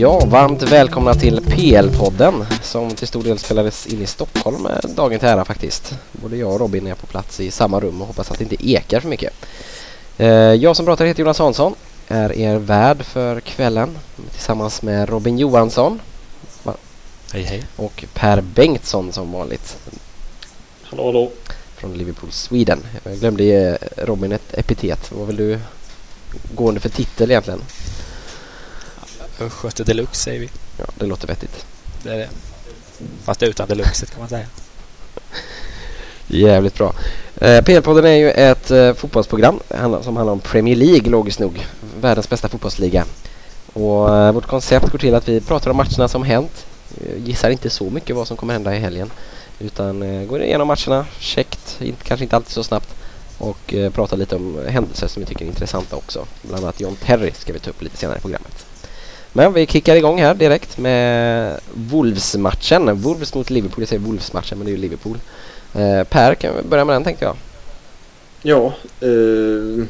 Ja, varmt välkomna till PL-podden som till stor del spelades in i Stockholm dagen till ära faktiskt. Både jag och Robin är på plats i samma rum och hoppas att det inte ekar för mycket. Eh, jag som pratar heter Jonas Hansson, är er värd för kvällen tillsammans med Robin Johansson. Hej hej. Och Per Bengtsson som vanligt. Hallå hallå. Från Liverpool Sweden. Jag glömde ge Robin ett epitet. Vad vill du gå under för titel egentligen? Östgöte deluxe säger vi. Ja, det låter vettigt. Det är det. Fast utan deluxet kan man säga. Jävligt bra. Eh, PL-podden är ju ett eh, fotbollsprogram som handlar om Premier League, logiskt nog. Världens bästa fotbollsliga. Och eh, vårt koncept går till att vi pratar om matcherna som hänt. Gissar inte så mycket vad som kommer hända i helgen. Utan eh, går igenom matcherna, käckt, inte, kanske inte alltid så snabbt. Och eh, pratar lite om händelser som vi tycker är intressanta också. Bland annat John Terry ska vi ta upp lite senare i programmet. Men vi kickar igång här direkt med Wolves-matchen. Wolves mot Liverpool. Jag säger Wolves-matchen men det är ju Liverpool. Eh, per, kan vi börja med den tänkte jag. Ja, eh,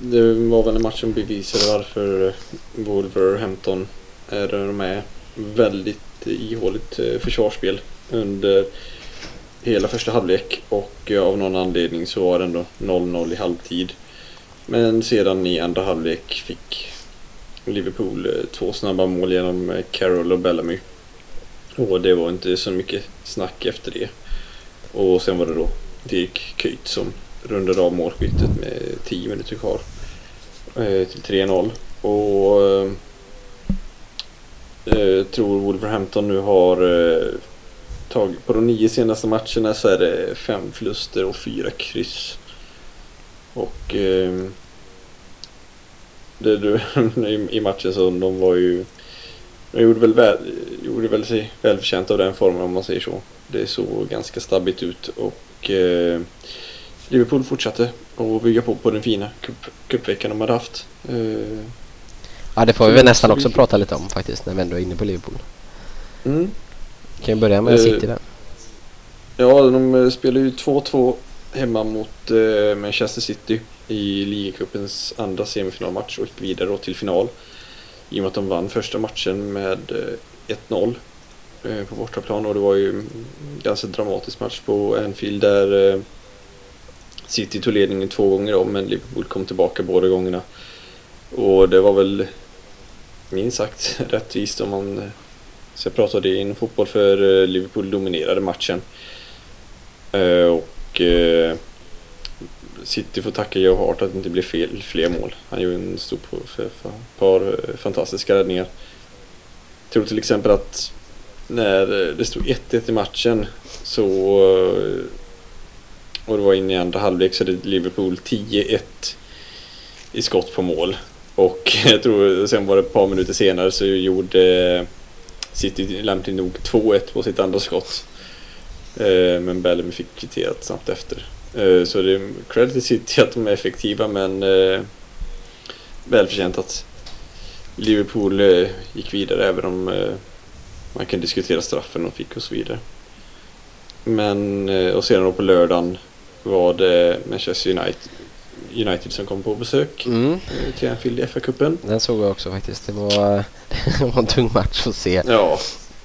det var väl en match som bevisade varför Wolverhampton är där de är. Väldigt ihåligt eh, försvarsspel under hela första halvlek och eh, av någon anledning så var det ändå 0-0 i halvtid. Men sedan i andra halvlek fick Liverpool eh, två snabba mål genom eh, Carroll och Bellamy. Och det var inte så mycket snack efter det. Och sen var det då Dirk Kuyt som rundade av målskyttet med 10 minuter kvar. Eh, till 3-0. Och eh, tror Wolverhampton nu har eh, tagit på de nio senaste matcherna så är det fem förluster och fyra kryss. Och eh, det, du, i matchen så de var ju de gjorde väl, väl, gjorde väl sig välförtjänta av den formen om man säger så. Det såg ganska stabbigt ut och eh, Liverpool fortsatte att bygga på på den fina cupveckan de hade haft. Eh, ja, det får vi väl nästan också prata lite om faktiskt när vi ändå är inne på Liverpool. Mm. Kan vi börja med eh, City där? Ja, de spelar ju 2-2 hemma mot eh, Manchester City i ligacupens andra semifinalmatch och gick vidare då till final. I och med att de vann första matchen med eh, 1-0 eh, på bortaplan och det var ju en ganska dramatisk match på Anfield där eh, City tog ledningen två gånger om men Liverpool kom tillbaka båda gångerna. Och det var väl minst sagt rättvist om man Så ska prata det inom fotboll för Liverpool dominerade matchen. Och City får tacka Joe Hart att det inte blev fel, fler mål. Han gjorde en stor för ett par eh, fantastiska räddningar. Jag tror till exempel att när eh, det stod 1-1 i matchen så eh, och det var inne i andra halvlek så hade Liverpool 10-1 i skott på mål. Och jag tror sen var det ett par minuter senare så gjorde City lämpligt nog 2-1 på sitt andra skott. Men Bellamy fick kvitterat snabbt efter. Eh, så det är credit till City att de är effektiva men eh, välförtjänt att Liverpool eh, gick vidare även om man kan diskutera straffen de fick och så vidare. Men och sedan då på lördagen var det Manchester United, United som kom på besök mm. Till Anfield i FA-cupen. Den såg jag också faktiskt. Det var, det var en tung match att se. Ja,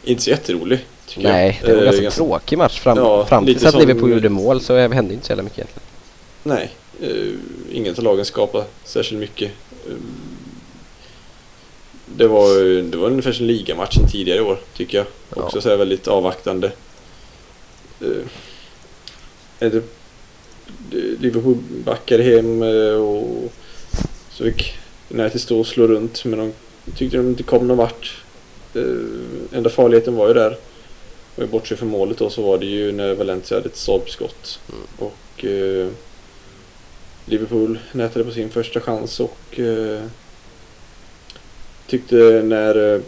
inte så jätterolig. Nej, det var en ganska, ganska tråkig match fram, ja, fram tills att Liverpool gjorde mål så hände inte så jävla mycket egentligen. Nej, uh, inget av lagen skapade särskilt mycket. Uh, det var, det var ungefär som ligamatchen tidigare i år tycker jag. Också ja. så väldigt avvaktande. Uh, det, Liverpool backade hem och så fick United stå och slå runt men de tyckte de inte kom någon vart. Enda farligheten var ju där. Och bortsett från målet då så var det ju när Valencia hade ett stolpskott. Mm. Och eh, Liverpool nätade på sin första chans och eh, tyckte när eh,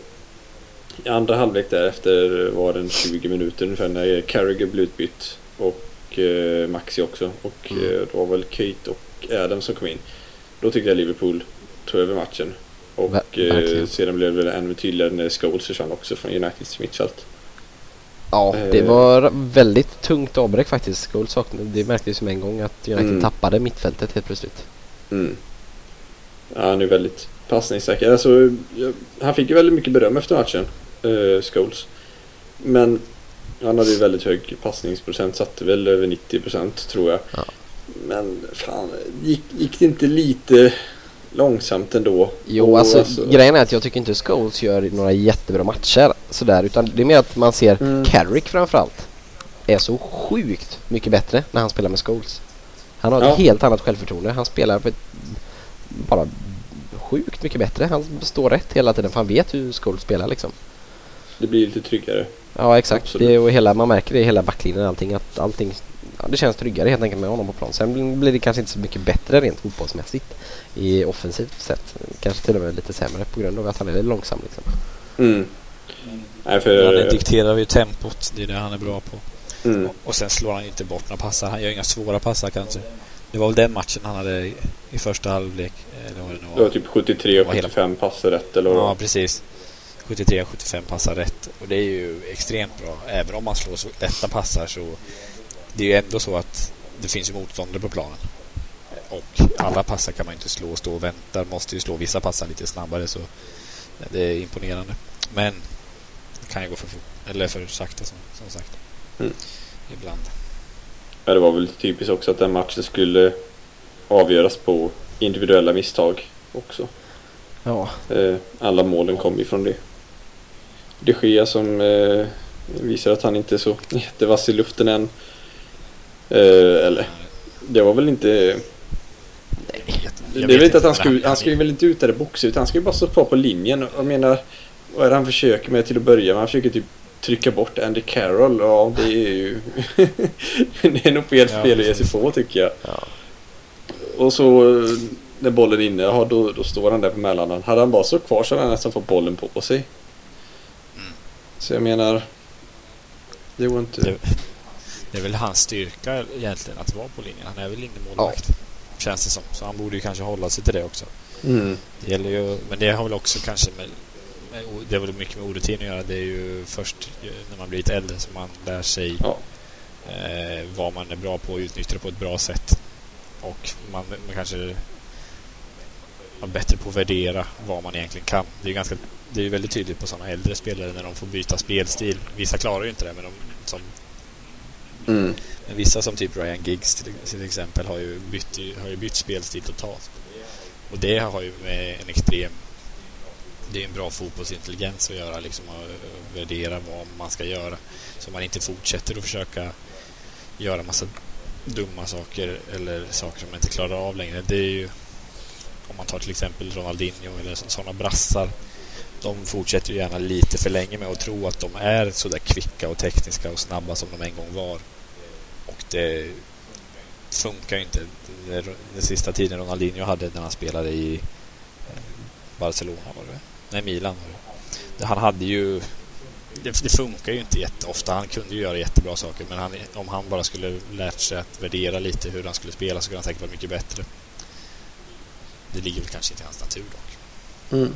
i andra halvlek därefter var det 20 minuter ungefär när Carragher blev utbytt och eh, Maxi också och mm. eh, då var väl Kate och Adam som kom in. Då tyckte jag Liverpool tog över matchen och eh, sedan blev det ännu tydligare när Scholes försvann också från Uniteds mittfält. Ja, det eh. var väldigt tungt avbräck faktiskt. Gold saknade, det märktes som en gång att United mm. tappade mittfältet helt plötsligt. Mm. Ja, han är väldigt passningssäker. Alltså, han fick ju väldigt mycket beröm efter matchen, uh, Scholes. Men han hade ju väldigt hög passningsprocent, satte väl över 90% tror jag. Ja. Men fan, gick, gick det inte lite långsamt ändå? Jo, Och alltså, grejen är att jag tycker inte Scholes gör några jättebra matcher sådär, utan det är mer att man ser Mm. Carrick framförallt är så sjukt mycket bättre när han spelar med Scholes. Han har ett Ja. helt annat självförtroende. Han spelar på ett, bara sjukt mycket bättre. Han står rätt hela tiden för han vet hur Scholes spelar liksom. Det blir lite tryggare. Ja exakt. Absolut. Det, och hela, man märker det i hela backlinjen allting att allting ja, det känns tryggare helt enkelt med honom på plan. Sen blir det kanske inte så mycket bättre rent fotbollsmässigt i offensivt sett. Kanske till och med lite sämre på grund av att han är lite långsam liksom. Mm. Nej, Han för... dikterar ju tempot. Det är det han är bra på. Mm. Och sen slår han inte bort några passar. Han gör inga svåra passar kanske. Det var väl den matchen han hade i- första halvlek. Eller vad det nu Det var typ 73 och Vad hela- 75 passar rätt eller vad Ja, precis. 73-75 passar rätt. Och det är ju extremt bra. Även om man slår så lätta passar så... Det är ju ändå så att det finns ju motståndare på planen. Och alla passar kan man inte slå och stå och vänta. Måste ju slå vissa passar lite snabbare så det är imponerande. Men det kan ju gå för fort. Eller för sakta som, som sagt. Mm. Ibland. Ja, det var väl typiskt också att den matchen skulle avgöras på individuella misstag också. Ja, Eh, alla målen kom ju från det. De Gea som eh, visar att han inte är så jättevass i luften än. Eh, eller, det var väl inte... Jag Det är väl inte att han ska, han ju väl inte ut där i boxen utan han ska ju bara stå kvar på linjen. Jag menar, vad är det han försöker med till att börja med? Han försöker typ trycka bort Andy Carroll. Ja, det är ju... det är nog fel Ja, spel att ge sig på tycker jag. Ja. Och så eh, när bollen är inne, ja, då, då står han där på mellanhand. Hade han bara stått kvar så hade han nästan fått bollen på sig. Mm. Så jag menar... Det går inte... Det, det är väl hans styrka egentligen att vara på linjen. Han är väl innemålvakt. Känns det som. Så han borde ju kanske hålla sig till det också. Mm. Det gäller ju, men det har väl också kanske med, med det har väl mycket med orutin att göra. Det är ju först när man blir lite äldre som man lär sig Ja. eh, vad man är bra på och utnyttja det på ett bra sätt. Och man, man kanske är bättre på att värdera vad man egentligen kan. Det är ju ganska det är väldigt tydligt på sådana äldre spelare när de får byta spelstil. Vissa klarar ju inte det, men de, som Mm. men vissa som typ Ryan Giggs till, till exempel har ju, bytt, har ju bytt spelstil totalt. Och det har ju med en extrem... Det är en bra fotbollsintelligens att göra, liksom att värdera vad man ska göra. Så man inte fortsätter att försöka göra massa dumma saker eller saker som man inte klarar av längre. Det är ju... Om man tar till exempel Ronaldinho eller sådana brassar. De fortsätter ju gärna lite för länge med att tro att de är så där kvicka och tekniska och snabba som de en gång var. Och det funkar ju inte. Den sista tiden Ronaldinho hade när han spelade i eh, Barcelona var det Nej, Milan var det. Han hade ju... Det, det funkar ju inte jätteofta. Han kunde ju göra jättebra saker men han, om han bara skulle lärt sig att värdera lite hur han skulle spela så skulle han säkert vara mycket bättre. Det ligger väl kanske inte i hans natur dock. Mm.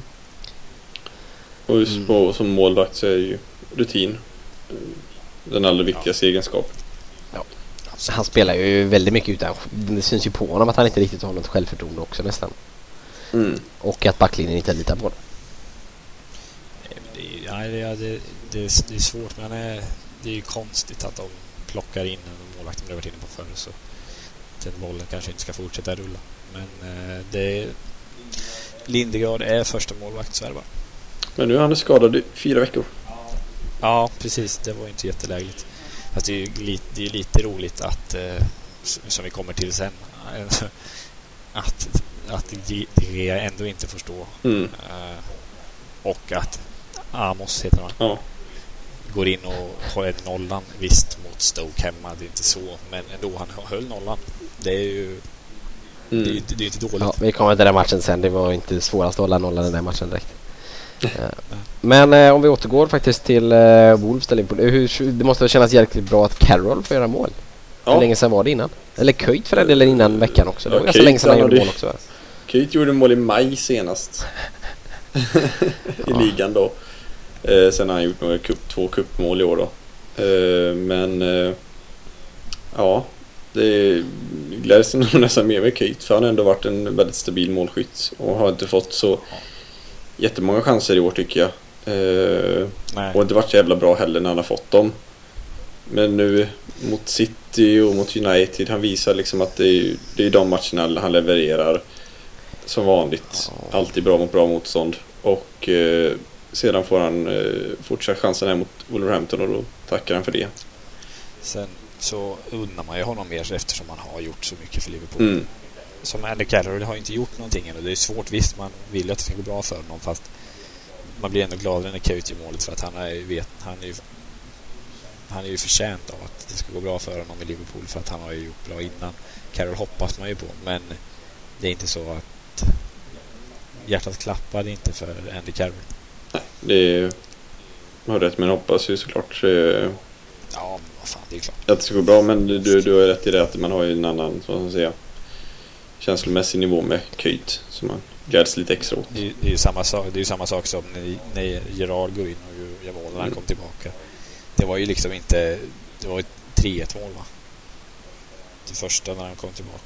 Och just Mm. på, som målvakt så är ju rutin eh, den allra viktigaste egenskapen. Han spelar ju väldigt mycket utan... Det syns ju på honom att han inte riktigt har något självförtroende också nästan. Mm. Och att backlinjen inte litar på honom. Nej, Det är, det, är- det, det, är, det är svårt men eh, det är ju konstigt att de plockar in en målvakt de har varit inne på förr så den bollen kanske inte ska fortsätta rulla. Men eh, det är, Lindegaard är första målvakt i Sverige bara. Men nu är han skadad i fyra veckor. Ja, precis. Det var inte jättelägligt. Fast det är ju lite, det är lite roligt att, eh, som vi kommer till sen, att, att Gea ändå inte får stå. Mm. Eh, och att Amos heter han. Ja. går in och håller nollan. Visst, mot Stoke hemma, det är inte så. Men ändå, han höll nollan. Det är ju det är, Mm. det är inte dåligt. Ja, vi kommer till den matchen sen. Det var inte svårast att hålla nollan den där matchen direkt. Eh, Men eh, om vi återgår faktiskt till eh, Wolves. Hur, det måste kännas jäkligt bra att Carroll får göra mål. Hur Ja. länge sedan var det innan? Eller Köjt för den delen innan veckan också. Det var Ja, ganska länge sedan han gjorde mål också. Keith gjorde mål i maj senast. I ligan då. Eh, sen har han gjort några kupp, två kuppmål i år då. Eh, men eh, ja, Det gläds nog nästan mer med Keith för han har ändå varit en väldigt stabil målskytt och har inte fått så jättemånga chanser i år tycker jag. Eh, och inte varit så jävla bra heller när han har fått dem. Men nu mot City och mot United, han visar liksom att det är, det är de matcherna han levererar. Som vanligt. Alltid bra mot bra motstånd. Och eh, sedan får han eh, fortsatt chansen här mot Wolverhampton och då tackar han för det. Sen så undrar man ju honom mer eftersom han har gjort så mycket för Liverpool. Mm. Som Andy Carroll har inte gjort någonting än och det är svårt. Visst, man vill ju att det ska gå bra för honom fast man blir ändå gladare när Keut gör målet för att han är, vet, han är ju han är ju förtjänt av att det ska gå bra för honom i Liverpool för att han har ju gjort bra innan. Carroll hoppas man ju på men det är inte så att hjärtat klappade inte för Andy Carroll. Det är... Har rätt men hoppas ju såklart eh, Ja, men vad fan, det är klart. att det ska gå bra. Men du, du har rätt i det att man har ju en annan, ska man säga, känslomässig nivå med Keut. Som man gläds lite extra åt. Det är, det är samma sak, det är samma sak som när, när Gerard går in och gör mål när han Mm. kom tillbaka. Det var ju liksom inte... Det var ett 3-1 mål va? Det första när han kom tillbaka.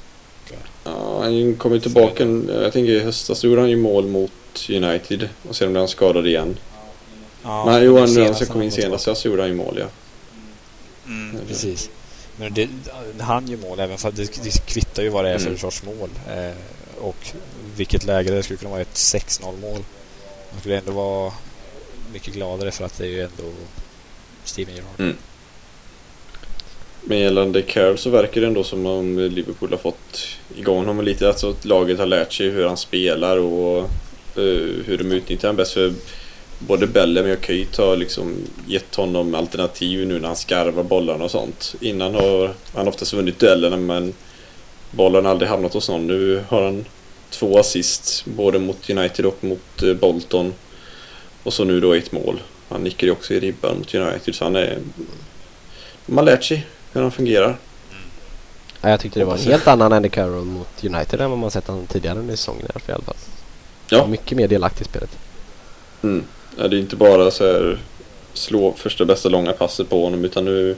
Ja, han kom ju tillbaka, jag tänker i höstas så gjorde han ju mål mot United. Och sen blev han skadad igen. Ja, men Johan, när han kom in senast så gjorde han ju mål ja. Mm, precis. Men det, han gör mål även för att det, det kvittar ju vad det är för Mm. sorts mål. Eh, och vilket läge det skulle kunna vara ett 6-0 mål. Man skulle ändå vara mycket gladare för att det är ju ändå Steven Gerrard. Men gällande Carroll så verkar det ändå som om Liverpool har fått igång honom lite. Alltså att laget har lärt sig hur han spelar och eh, hur de utnyttjar honom bäst. För både Bellamy och Keith har liksom gett honom alternativ nu när han skarvar bollarna och sånt. Innan har han oftast vunnit duellerna men bollen har aldrig hamnat hos någon. Nu har han två assist både mot United och mot eh, Bolton. Och så nu då ett mål. Han nickade ju också i ribban mot United så han är... De har lärt sig hur han fungerar. Ja, jag tyckte det var en helt annan Andy Carroll mot United än vad man sett honom tidigare under säsongen i alla fall. Ja. Mycket mer delaktig i spelet. Mm. Ja, det är inte bara så här slå första bästa långa passet på honom utan nu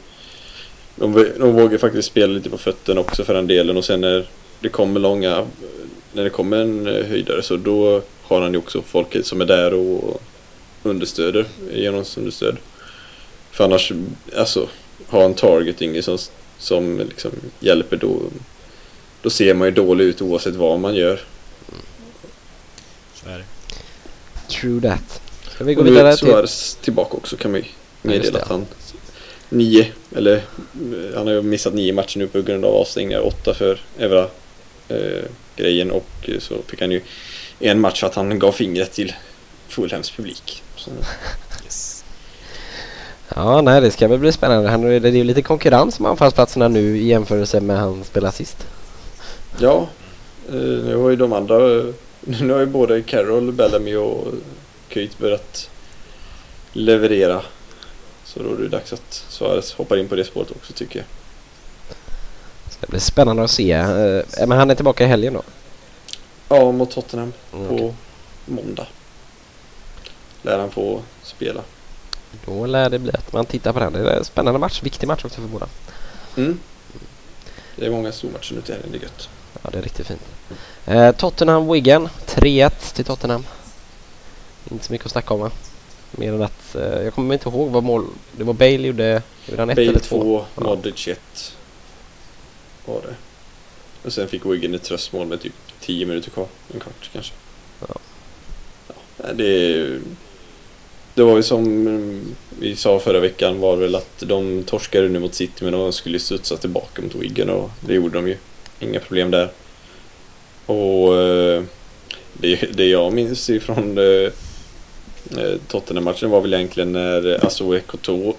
de, de vågar faktiskt spela lite på fötterna också för den delen och sen när det kommer långa när det kommer en eh, höjdare så då har han ju också folket som är där och understöder genom understöd. För annars, alltså ha en targeting som, som liksom hjälper då då ser man ju dålig ut oavsett vad man gör. Så är det. True that. Ska vi gå Och nu vidare är till... Suarez tillbaka också kan vi meddela det. att han nio, eller han har ju missat nio matcher nu på grund av avstängningar, åtta för Evra eh, grejen och eh, så fick han ju en match för att han gav fingret till Fulhams publik. Så, Yes. Ja, nej det ska väl bli spännande. Han, det är ju lite konkurrens om anfallsplatserna nu i jämförelse med han spelar sist. ja, eh, nu har ju de andra, nu har ju både Carroll, Bellamy och Keith börjat leverera. Så då är det dags att Suarez hoppar in på det spåret också tycker jag. Det blir spännande att se. Eh, men han är tillbaka i helgen då? Ja, mot Tottenham. Mm, på måndag. Lär han få spela. Då lär det bli att man tittar på den. Det är en spännande match. Viktig match också för båda. Mm. Det är många stormatcher nu till helgen, det är gött. Ja, det är riktigt fint. Eh, Tottenham-Wigan. 3-1 till Tottenham. Inte så mycket att snacka om va? Mer än att, eh, jag kommer inte ihåg vad mål, det var Bale gjorde, gjorde han ett Bale eller två? 2, Ja. Modric 1. Var det. Och sen fick Wigan ett tröstmål med typ 10 minuter kvar. En kvart kanske. Ja. Ja, det, det var ju som mm, vi sa förra veckan var väl att de torskade nu mot City men de skulle studsa tillbaka mot Wigan och det gjorde de ju. Inga problem där. Och eh, det, det jag minns ifrån eh, Tottenham-matchen var väl egentligen när Azoe Koto eh,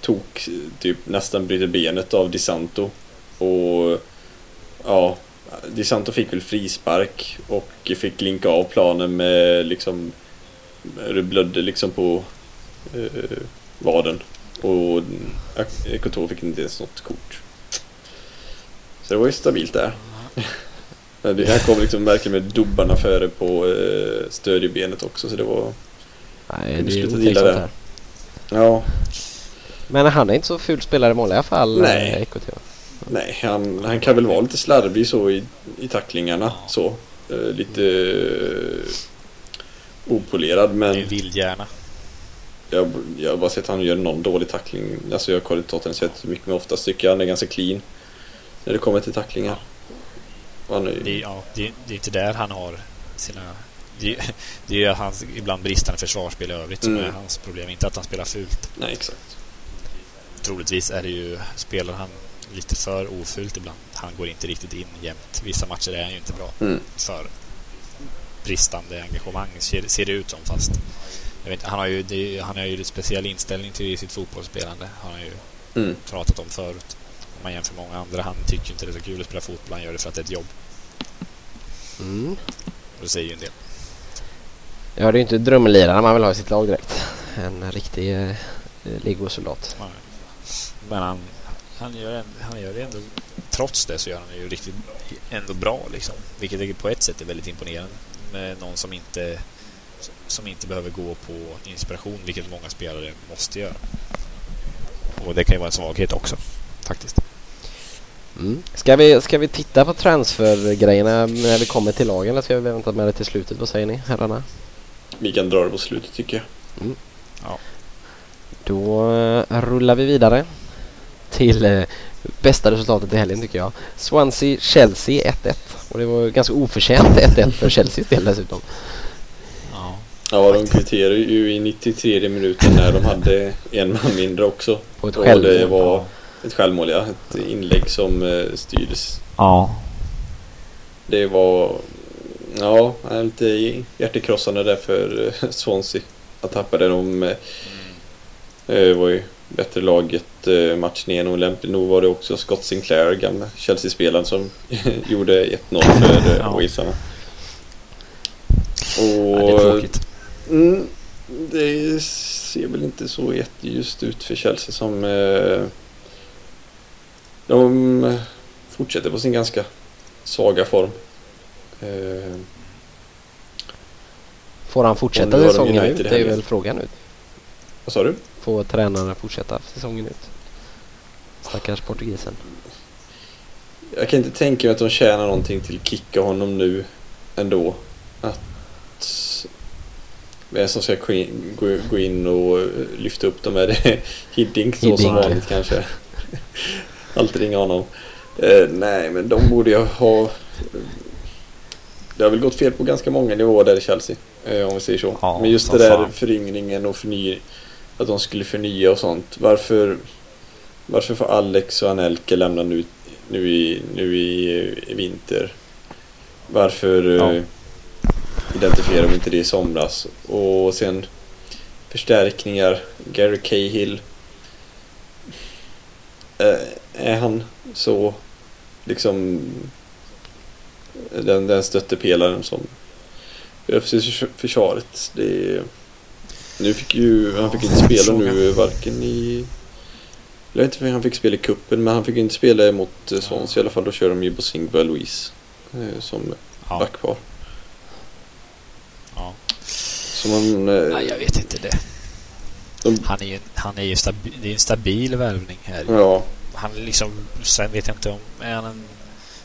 tog eh, typ nästan bryter benet av Di Santo. Och ja, Di Santo fick väl frispark och fick linka av planen med liksom det blödde liksom på eh, vaden. Och eh, Koto fick inte ens något kort. Så det var ju stabilt där. Det- Han kom liksom verkligen med dubbarna före på eh, stödjebenet också så det var... Nej, Du det är otäckt sånt det. här. Ja, Men han är inte så ful spelare i vanliga fall. Nej. eh, EKT. Nej, han, han kan väl vara lite slarvig så i, i tacklingarna. Så. Eh, lite eh, opolerad Det men en vild hjärna. jag, jag har bara sett han gör någon dålig tackling. Alltså jag har kollat Tottenham sett mycket men oftast tycker jag han är ganska clean. När det kommer till tacklingar. Han är, Det ja, det, är- det är inte där han har sina... Det är, det är ju hans ibland bristande försvarsspel i övrigt som Mm. är hans problem. Inte att han spelar fult. Nej, exakt. Troligtvis är det ju... Spelar han lite för ofult ibland. Han går inte riktigt in jämt. Vissa matcher är han ju inte bra. Mm. För bristande engagemang ser, ser det ut som fast... Vet, han, har ju, det, han har ju en speciell inställning till sitt fotbollsspelande. Han har ju Mm. pratat om förut. Om man jämför många andra. Han tycker inte det är så kul att spela fotboll. Han gör det för att det är ett jobb. Mm. Och det säger ju en del. Ja, det är ju inte drömliraren man vill ha i sitt lag direkt. En riktig eh, legosoldat. Men han, han, gör en, han gör det ändå... Trots det så gör han det ju riktigt ändå bra liksom. Vilket på ett sätt är väldigt imponerande. Med någon som inte som inte behöver gå på inspiration, vilket många spelare måste göra. Och det kan ju vara en svaghet också, faktiskt. Mm. Ska, vi, ska vi titta på transfergrejerna när vi kommer till lagen eller ska vi vänta med det till slutet? Vad säger ni herrarna? Vi kan dra det på slutet tycker jag. Då eh, rullar vi vidare till eh, bästa resultatet i helgen tycker jag. Swansea-Chelsea 1-1. Och det var ganska oförtjänt 1-1 för Chelseas del dessutom. Ja. Ja, de kvitterade ju i 93 minuten när de hade en man mindre också. På ett Och det var ett självmål, ja. Ett inlägg som eh, styrdes. Ja. Det var... Ja, lite hjärtekrossande där för eh, Swansea. Att tappa det. De eh, eh, var ju bättre laget matchen igenom. Lämpligt nog var det också Scott Sinclair, gamla Chelsea-spelaren, som gjorde 1-0 för Ja. Walesarna. Ja, det är Och tråkigt. Mm, det ser väl inte så jätteljust ut för Chelsea som... Eh, de fortsätter på sin ganska svaga form. Eh, Får han fortsätta säsongen ut? Det är väl frågan nu. vad sa du? Får tränaren fortsätta säsongen ut? Stackars portugisen. Jag kan inte tänka mig att de tjänar någonting till att kicka honom nu ändå. Att... Vem som ska gå in, och lyfta upp dem är det Hiddink så som vanligt kanske. Alltid ringa honom. Eh, nej, men de borde ju ha... Det har väl gått fel på ganska många nivåer där i Chelsea. Eh, om vi säger så. Ja, men just det där fan. föryngringen och förny... Att de skulle förnya och sånt. Varför... Varför får Alex och Anelka lämna nu, nu, i, nu i, i vinter? Varför Ja. eh, identifierar de inte det i somras? Och sen förstärkningar. Gary Cahill. Eh, är han så liksom den, den stöttepelaren som behövs i förs- försvaret? Det nu fick ju, han fick Ja, inte spela nu varken i jag vet inte om han fick spela i kuppen men han fick inte spela mot eh, Swansea i alla fall. Då kör de ju Bosingva Louise eh, som Ja. backpar. ja. Så man... eh, Nej, jag vet inte det. de, Han är ju, han är ju stabi, det är en stabil värvning här. ja, Han liksom, sen vet jag inte om, är han en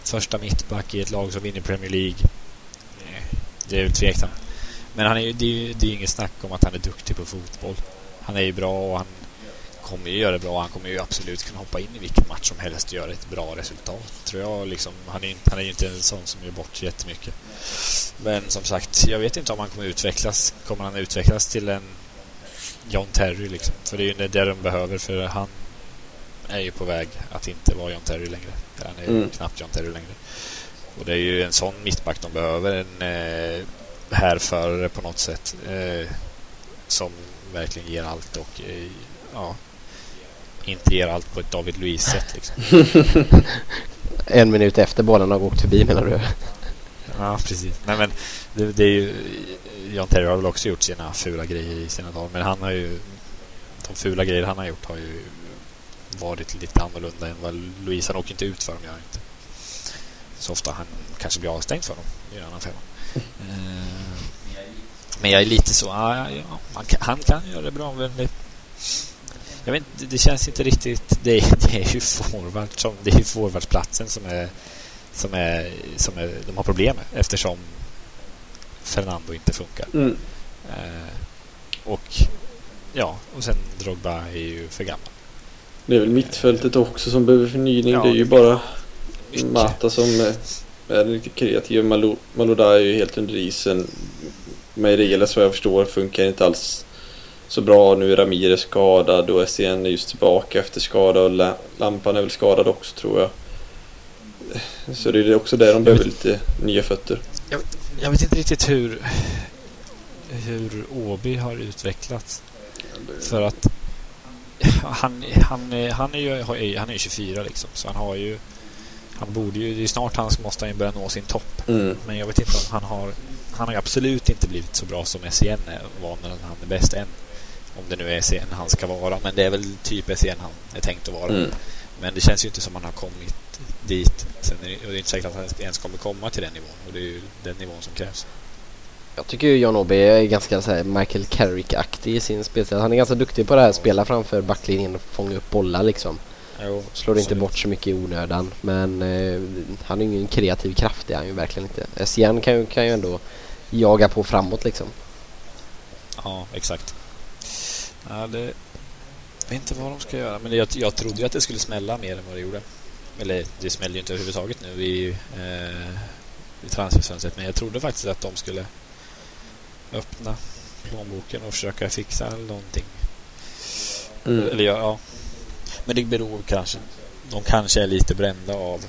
första mittback i ett lag som vinner Premier League? Eh, det är ju tveksamt. Men han är ju, det är ju det är ju inget snack om att han är duktig på fotboll. Han är ju bra och han kommer ju göra det bra. Han kommer ju absolut kunna hoppa in i vilken match som helst och göra ett bra resultat. Tror jag liksom. Han är, inte- han är ju inte en sån som gör bort sig jättemycket. Men som sagt, jag vet inte om han kommer utvecklas. Kommer han utvecklas till en John Terry liksom? För det är ju det de behöver för han är ju på väg att inte vara John Terry längre. Han är Mm. knappt John Terry längre. Och det är ju en sån mittback de behöver. En eh, härförare på något sätt. Eh, som verkligen ger allt och eh, ja, inte ger allt på ett David Luiz-sätt. Liksom. En minut efter bollen har åkt förbi menar du? Ja, precis. Nej, men det, det är ju... John Terry har väl också gjort sina fula grejer i sina dagar. Men han har ju... De fula grejer han har gjort har ju varit lite annorlunda än vad Louise han åker inte ut för dem, gör inte. Så ofta han kanske blir avstängd för dem. Det är en annan femma. Men jag är lite så... Ja, ja, ja, han, kan, han kan göra det bra. Men det, Jag vet det känns inte riktigt... Det är, det är ju forward som, det är ju forwardsplatsen som är, som är, som är, de har problem med eftersom Fernando inte funkar. Mm. Eh, och ja, och sen Drogba är ju för gammal. Det är väl mittfältet också som behöver förnyning. Ja, det är ju bara. Mata som är riktigt kreativ. Malo- Maloda är ju helt under isen. Meireles vad jag förstår funkar inte alls så bra. Nu är Ramirez skadad och SCN är just tillbaka efter skada och La- Lampan är väl skadad också tror jag. Så det är också där de behöver lite nya fötter. Jag vet inte riktigt hur hur Åby har utvecklats. För att han, han, är- han är ju han är ju 24 liksom, så han har ju han borde ju, det är snart han måste han börja nå sin topp. Mm. Men jag vet inte om han har han har ju absolut inte blivit så bra som SCN var när han är bäst än. Om det nu är SCN han ska vara, men det är väl typ SCN han är tänkt att vara. Mm. Men det känns ju inte som han har kommit dit. Sen är det, och det är inte säkert att han ens kommer komma till den nivån. Och det är ju den nivån som krävs. Jag tycker ju John Obi är ganska så här Michael Carrick-aktig i sin spelstil. Han är ganska duktig på det här, spela framför backlinjen och fånga upp bollar liksom. Jo, Slår inte bort så mycket i onödan. Men eh, han är ju ingen kreativ kraft, det är han ju verkligen inte. SCN kan ju, kan ju ändå jaga på framåt liksom. Ja, exakt. Ja, det... Jag vet inte vad de ska göra, men jag, jag trodde ju att det skulle smälla mer än vad det gjorde. Eller det smäller ju inte överhuvudtaget nu i, eh, i transferfönstret, men jag trodde faktiskt att de skulle öppna plånboken och försöka fixa någonting. Mm. Eller ja, ja. Men det beror kanske... De kanske är lite brända av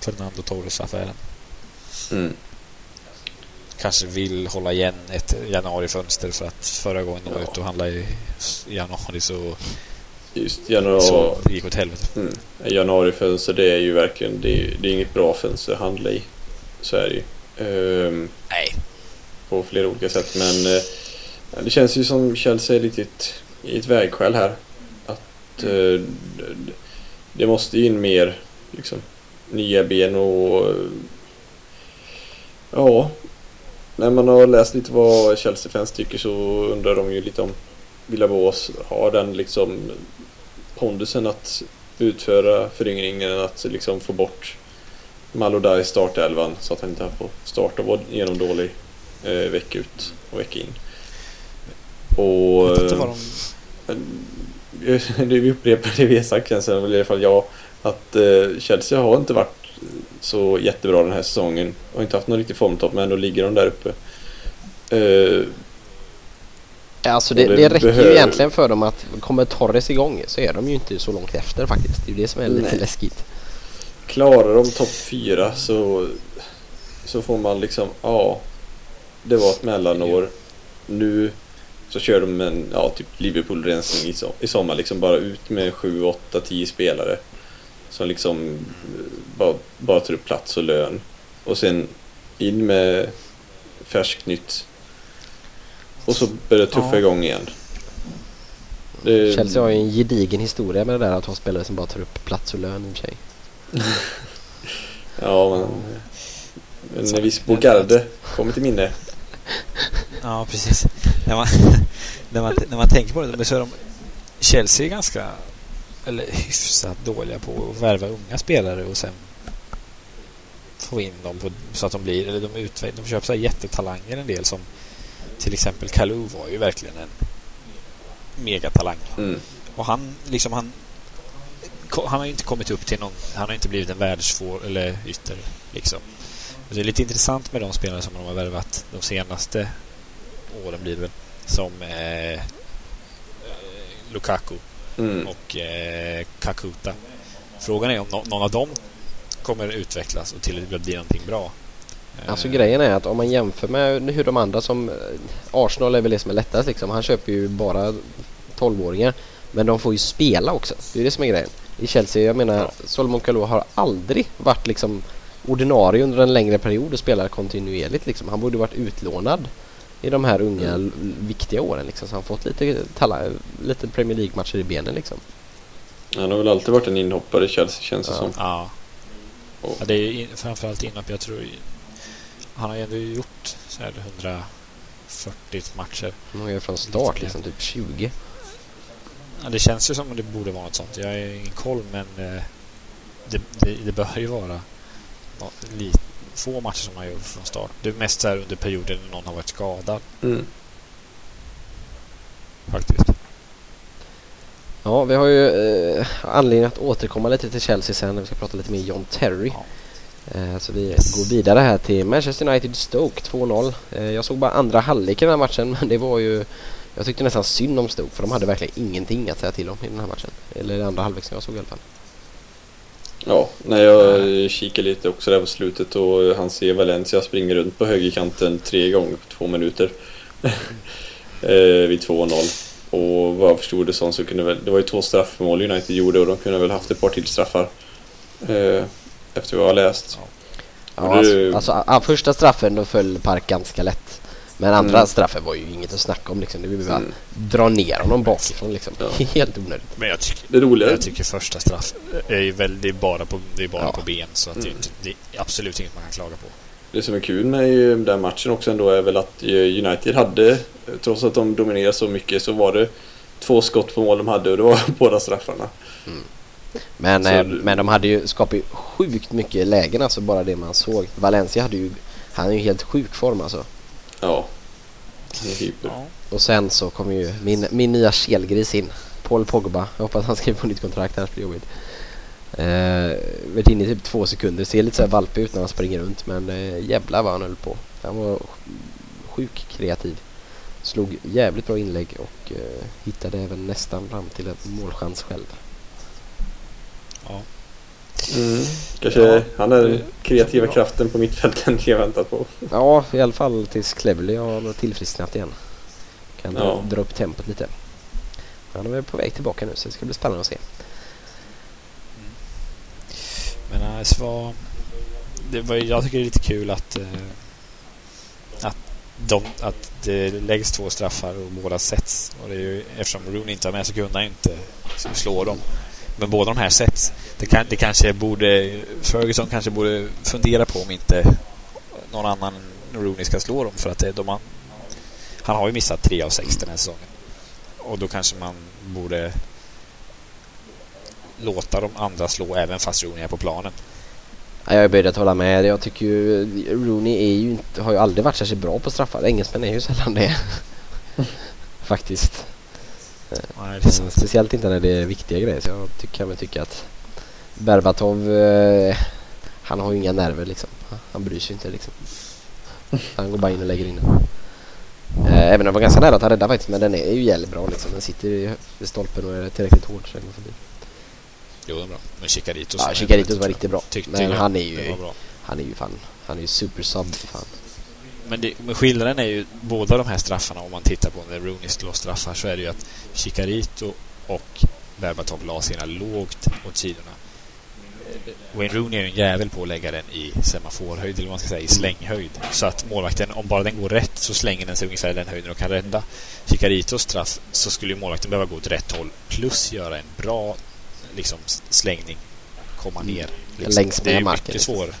Fernando Torres-affären. Mm. Kanske vill hålla igen ett januarifönster för att förra gången de var Ja. ute och handlade i januari så, Just januari, så det gick åt helvete. mm. januarifönster det är ju verkligen det är, det är inget bra fönster att handla i. Så är det ju. Ehm, Nej på flera olika sätt. Men eh, det känns ju som Chelsea är lite i ett, i ett vägskäl här. Att eh, det måste in mer liksom, nya ben och ja, när man har läst lite vad Chelsea-fans tycker så undrar de ju lite om Villabås har den liksom pondusen att utföra föryngringen, att liksom få bort Malodai i startelvan så att han inte får starta och vara genomdålig eh, vecka ut och vecka in. Och... Jag vet inte vad eh, de... det vi upprepar det vi har sagt känns det i alla fall jag att eh, Chelsea har inte varit så jättebra den här säsongen och inte haft någon riktig formtopp men ändå ligger de där uppe. Eh, Alltså det, det det räcker behöver- ju egentligen för dem att kommer Torres igång så är de ju inte så långt efter faktiskt. Det är ju det som är lite Nej. läskigt. klarar de topp fyra så, så får man liksom, ja, det var ett mellanår. Nu så kör de en, ja, typ Liverpool-rensning i, so- i sommar, liksom bara ut med 7, 8, 10 spelare. Som liksom eh, bara, bara tar upp plats och lön. Och sen in med färskt nytt. Och så börjar det tuffa Ja. igång igen. Det, Chelsea har ju en gedigen historia med det där att ha spelare som bara tar upp plats och lön i och för sig. Ja, men... Men när vi Bogarde kommer till minne. Ja, precis. När man, när, man, när man tänker på det så är de... Chelsea är ganska... Eller hyfsat dåliga på att värva unga spelare och sen få in dem på, så att de blir... Eller de, utveck, de köper så här jättetalanger en del som till exempel Kalou var ju verkligen en megatalang. Mm. Och han liksom han han har ju inte kommit upp till någon han har inte blivit en världsfor eller ytter liksom. Och Det är lite intressant med de spelare som de har värvat de senaste åren blir det väl som eh, Lukaku Mm. och eh, Kakuta. Frågan är om nå- någon av dem kommer utvecklas och till att bli någonting bra. Eh, Alltså grejen är att om man jämför med hur de andra som eh, Arsenal är väl det som är lättast liksom. Han köper ju bara 12-åringar. Men de får ju spela också. Det är det som är grejen. I Chelsea, jag menar Ja. Solomon Kalou har aldrig varit liksom ordinarie under en längre period och spelar kontinuerligt liksom. Han borde varit utlånad i de här unga Mm. viktiga åren liksom. Så han fått lite, tala, lite Premier League-matcher i benen liksom. Han har väl alltid varit en inhoppare i Chelsea känns det Ja. som. Ja. Ja det är in, framförallt inhopp. Jag tror han har ju ändå gjort så här 140 matcher. Han är från start liksom, typ 20. Ja, det känns ju som att det borde vara något sånt. Jag har ingen koll men eh, det, det, det bör ju vara få matcher som man gör från start. Det är mest så här under perioder när någon har varit skadad Mm. faktiskt. Ja, vi har ju eh, anledning att återkomma lite till Chelsea sen när vi ska prata lite mer John Terry. Ja. Eh, så vi Yes. går vidare här till Manchester United Stoke 2-0. Eh, jag såg bara andra halvlek i den här matchen men det var ju jag tyckte nästan synd om Stoke för de hade verkligen ingenting att säga till om i den här matchen. Eller i andra halvlek som jag såg i alla fall. Ja, när jag kikar lite också där på slutet och han ser Valencia springa runt på högerkanten tre gånger på två minuter. eh, vid 2-0. Och vad jag förstod det som så kunde väl, det var ju två straffmål United gjorde och de kunde väl haft ett par till straffar. Eh, efter vad jag har läst. Ja, det- alltså, alltså, första straffen då föll Park ganska lätt. Men andra Mm. straffen var ju inget att snacka om liksom. Det var bara Mm. dra ner honom bakifrån liksom. Ja. Helt onödigt. Men jag tycker, Det roliga jag tycker första straff är ju väl, det är bara på, det är bara Ja. på ben så att det, är Mm. inte- det är absolut inget man kan klaga på. Det som är kul med den matchen också ändå är väl att eh, United hade, trots att de dominerade så mycket, så var det två skott på mål de hade och det var båda straffarna. Men, Så eh, men de hade ju skapat ju sjukt mycket lägen alltså bara det man såg. Valencia hade ju, han är ju helt sjuk form alltså. Ja. Ja. Och sen så kommer ju min, min nya kelgris in. Paul Pogba. Jag hoppas han skriver på nytt kontrakt, annars blir det jobbigt. Eh, varit inne i typ två sekunder. Ser lite så här valpig ut när han springer runt men eh, jävlar vad han höll på. Han var sjukt kreativ. Slog jävligt bra inlägg och eh, hittade även nästan fram till en målchans själv. Mm. Kanske Ja. han är den kreativa kraften på mittfälten jag väntat på. Ja, i alla fall tills Cleverley har tillfrisknat igen. Kan dra, Ja. dra upp tempot lite. Han är väl på väg tillbaka nu så det ska bli spännande att se. Men alltså, vad, det var, jag tycker det är lite kul att, eh, att, de, att det läggs två straffar och båda sätts. Och det är ju, eftersom Rooney inte har med så kunde han inte slå dem. Men båda de här sätts. Det, kan, det kanske borde... Ferguson kanske borde fundera på om inte någon annan Rooney ska slå dem. För att det, de har, han har ju missat tre av sex den här säsongen. Och då kanske man borde låta de andra slå även fast Rooney är på planen. Ja, jag är beredd att hålla med. Jag tycker ju Rooney är ju inte, har ju aldrig varit särskilt bra på straffar. Engelsmän är ju sällan det. Faktiskt. Nej, sant. Speciellt inte när det är viktiga grejer. Så jag tycker, kan väl tycka att Berbatov, eh, han har ju inga nerver liksom. Han- bryr sig inte liksom. Han går bara in och lägger in den. Eh, även om det var ganska nära att han räddade faktiskt. Men den är ju jävligt bra liksom. Den sitter i, i stolpen och är tillräckligt hård så den går förbi. Jo, det är bra. Men Chicaritos... Ja, Chicaritos var riktigt bra. Tyckte Men han är ju, han är ju fan, han är ju super sub för fan. Men, det, men skillnaden är ju båda de här straffarna om man tittar på när Rooney slår straffar så är det ju att Chicarito och Berbatov la sina lågt åt sidorna. Wayne Rooney är ju en jävel på att lägga den i semaforhöjd eller vad man ska säga, i slänghöjd. Så att målvakten, om bara den går rätt så slänger den sig ungefär i den höjden och kan rädda. Chicaritos straff så skulle ju målvakten behöva gå åt rätt håll plus göra en bra liksom, slängning. Komma Mm. ner. Längs det är med ju marken, mycket liksom. svårare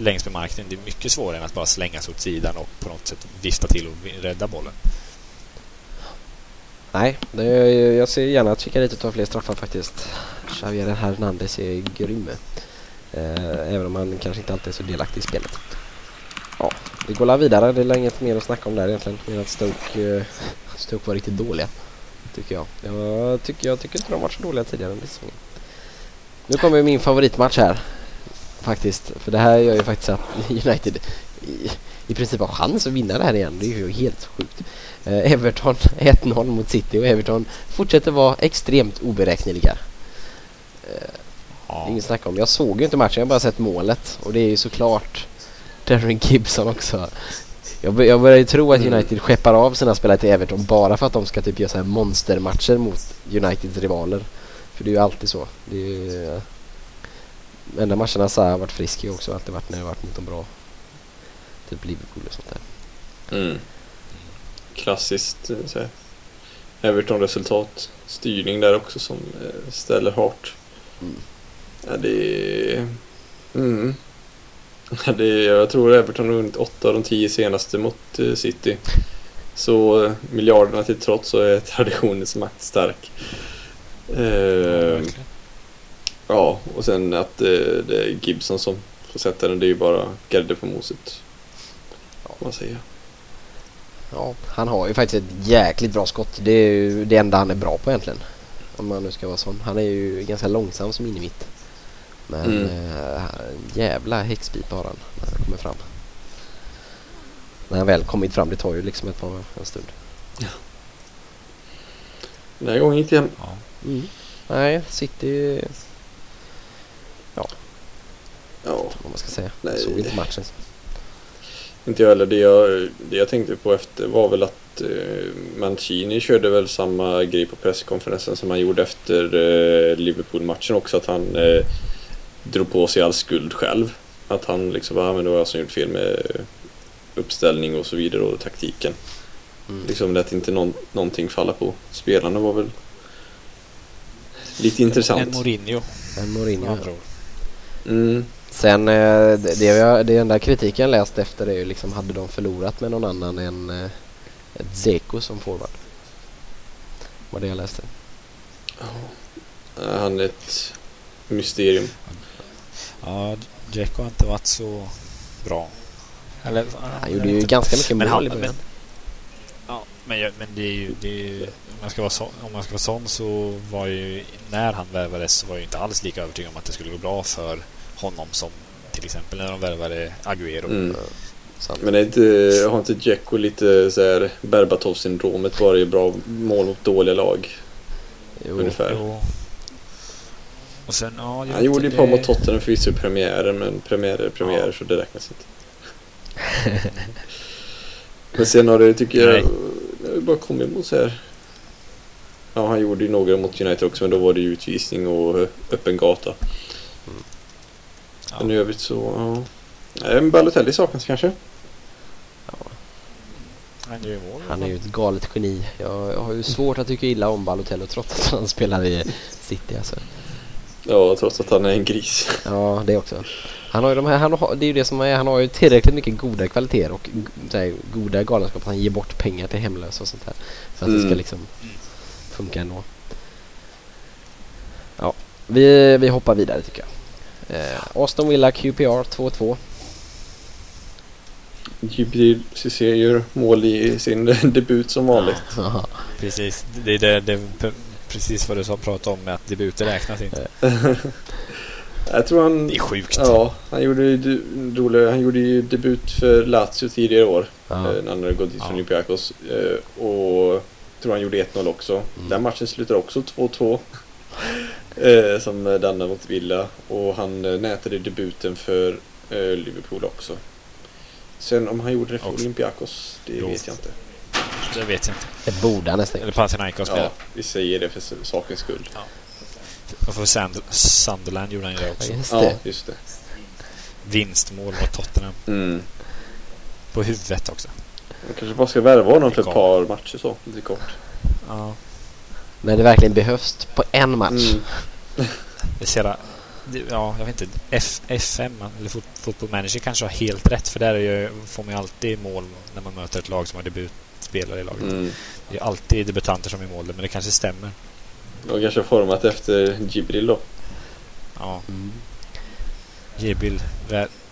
längs med marken. Det är mycket svårare än att bara slänga sig åt sidan och på något sätt vifta till och rädda bollen. Nej, det, jag ser gärna att Chicarito tar fler straffar faktiskt. Xavier Hernandez är grym. Eh, även om han kanske inte alltid är så delaktig i spelet. Ja, vi går vidare. Det är inget mer att snacka om där egentligen. Mer att Stoke, eh, Stoke var riktigt dåliga. Tycker jag. Jag tycker, jag tycker inte de var så dåliga tidigare under säsongen. Nu kommer min favoritmatch här. Faktiskt. För det här gör ju faktiskt att United i, i princip har chans att vinna det här igen. Det är ju helt sjukt. Eh, Everton 1-0 mot City och Everton fortsätter vara extremt oberäkneliga. Eh, Ja. Inget snack om. Jag såg ju inte matchen, jag har bara sett målet. Och det är ju såklart Darren Gibson också. Jag, jag börjar ju tro att Mm. United skeppar av sina spelare till Everton bara för att de ska typ göra så här monstermatcher mot Uniteds rivaler. För det är ju alltid så. Det är ju... Enda matcherna så har varit frisk också alltid varit när det varit mot de bra. Typ Liverpool och sånt där. Mm. Klassiskt eh, Everton-resultat. Styrning där också som eh, ställer hårt. Mm. Ja, det. Mm. Ja, det jag tror Everton har vunnit 8 av de 10 senaste mot eh, City. Så miljarderna till trots så är traditionens makt stark. Eh, ja, och sen att eh, det är Gibson som får sätta den. Det är ju bara grädde på moset. Ja, man säger. Ja, han har ju faktiskt ett jäkligt bra skott. Det är ju det enda han är bra på egentligen. Om man nu ska vara sån. Han är ju ganska långsam som innermitt. Men Mm. eh, jävla häxpipa har han när han kommer fram. När han väl kommit fram, det tar ju liksom ett par, en stund. Den här gången gick det hem. Ja. Mm. Nej, City... Ja, Vad man ska säga. Nej. Jag såg inte matchen. inte jag heller. Det jag, det jag tänkte på efter var väl att eh, Mancini körde väl samma grej på presskonferensen som han gjorde efter eh, Liverpool-matchen också. Att han eh, drog på sig all skuld själv. Att han liksom, ja men det var jag som gjort fel med uppställning och så vidare och taktiken. Mm. Liksom lät inte någon, någonting falla på spelarna var väl lite intressant. En Mourinho. En Mourinho. ord. Mm. Sen eh, det, det, jag, det enda kritiken jag läst efter är ju liksom hade de förlorat med någon annan än eh, ett Zeko som forward. Var det jag läste. Ja, Han är ett mysterium. Ja, Dzeko har inte varit så bra. Eller, Han gjorde ju ganska mycket Men mål i han- början. Ja, men, men det är ju... Det är ju om, man ska vara så, om man ska vara sån så var ju... När han värvades så var jag inte alls lika övertygad om att det skulle gå bra för honom som till exempel när de värvade Agüero. Mm. Men är inte, har inte Dzeko lite så här Berbatov-syndromet i bra mål mot dåliga lag? Jo, ungefär. Jo. Och sen, ja, jag Han gjorde ju det- mot Tottenham förvisso i premiären men premiärer är premiärer Ja. så det räknas inte. men sen har det tycker jag, Nej. det har bara kommit emot så här. Ja han gjorde ju några mot United också men då var det ju utvisning och öppen gata. Ja. Men i övrigt så, ja. Men Balotelli saknas kanske. Han gör ju mål. Han är ju ett galet geni. Jag, jag har ju svårt att tycka illa om Balotelli trots att han spelar i City alltså. Ja trots att han är en gris. Ja, det också. Han har ju de här, han har, det är ju det som är, han har ju tillräckligt mycket goda kvaliteter och här, goda galenskap. Han ger bort pengar till hemlösa och sånt här. Så att det ska Mm. liksom funka ändå. Ja, vi, vi hoppar vidare tycker jag. Eh, Aston Villa QPR 2-2. Jibril Cissé gör mål i sin debut som vanligt. Ja. Precis. Det är det, det, precis vad du sa pratade om med att debuter räknas inte. Jag tror han... Det är sjukt. Ja, han gjorde, ju rolig, han gjorde ju debut för Lazio tidigare år. Ja. eh, När han hade gått dit från Ja. Olympiakos. Eh, Och tror han gjorde 1-0 också. Mm. Den matchen slutar också 2-2. Eh, Som Danne mot Villa. Och han eh, nätade debuten för eh, Liverpool också. Sen om han gjorde det för Också. Olympiakos, det Jo. vet jag inte. Det vet jag inte. Det borde han nästan Eller Panathinaikos Ja, vi säger det för sakens skull. Och för Sand- Sunderland gjorde han ju det Ja, också. just Ja, det. just det. Vinstmål mot Tottenham. Mm. På huvudet också. Man kanske bara ska värva honom för ett par matcher så, lite kort. Ja. När det verkligen behövs på en match. Mm. Det ser Ja, jag vet inte. F, FM eller fot, Football Manager kanske har helt rätt. För där ju, får man ju alltid mål när man möter ett lag som har debutspelare i laget. Mm. Det är alltid debutanter som är mål, men det kanske stämmer. Och kanske format efter Jibril då. Ja, Mm.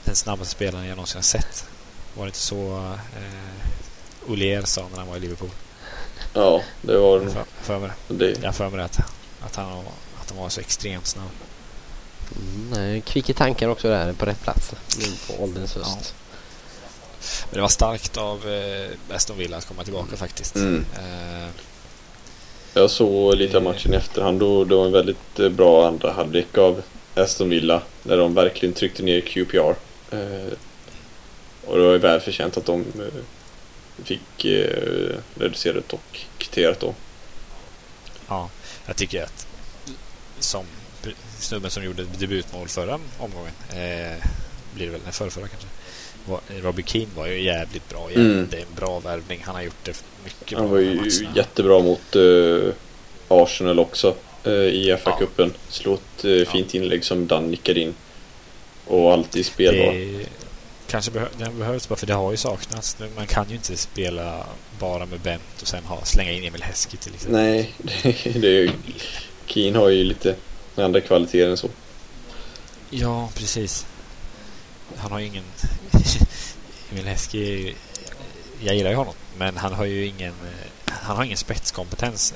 Den snabbaste spelaren jag någonsin har sett. Var det inte så eh, Olier sa när han var i Liverpool? Ja, det var För, för mig, det. jag har för mig att, att, han, var- att han var så extremt snabb. Mm, kvick i tankar också där på rätt plats. Nu på ålderns höst. Ja. Men det var starkt av eh, Aston Villa att komma tillbaka faktiskt. Mm. Eh, Jag såg lite av matchen i efterhand och det var en väldigt eh, bra andra halvlek av Aston Villa. Där de verkligen tryckte ner QPR. Eh, och det var ju välförtjänt att de eh, fick eh, reducerat och kvitterat då. ja, jag tycker att som snubben som gjorde debutmål förra omgången eh, blir det väl, nej förrförra kanske. Var, Robbie Keane var ju jävligt bra. igen. Mm. Det är en bra värvning. Han har gjort det mycket Han bra var de här ju jättebra mot eh, Arsenal också eh, i Ja. FA-cupen. Slog ett eh, fint inlägg som Dan nickade in. Och alltid spelbar. Det kanske behö det behövs bara för det har ju saknats. Man kan ju inte spela bara med Bent och sen ha, slänga in Emil Heskey till exempel. Nej, det, det är ju Keane har ju lite andra kvaliteter än så. Ja, precis. Han har ju ingen... Emil Heskey. Jag gillar ju honom, men han har ju ingen... Han har ingen spetskompetens.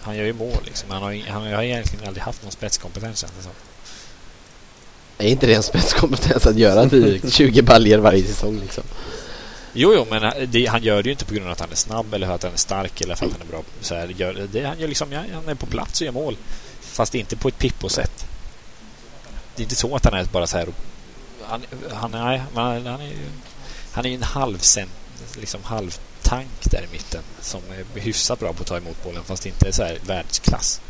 Han gör ju mål liksom. Han har, han har egentligen aldrig haft någon spetskompetens känns det som. Är inte det en spetskompetens att göra 20 baljer varje säsong liksom? Jo, jo, men det, han gör det ju inte på grund av att han är snabb eller att han är stark eller för att han är bra. Så här, gör, det, han, gör liksom, han är på plats och gör mål. Fast inte på ett pippo-sätt. Det är inte så att han är bara så här... Han, han, nej, han, han är ju han är ju en halvcent, liksom halvtank där i mitten som är hyfsat bra på att ta emot bollen fast inte så här världsklass.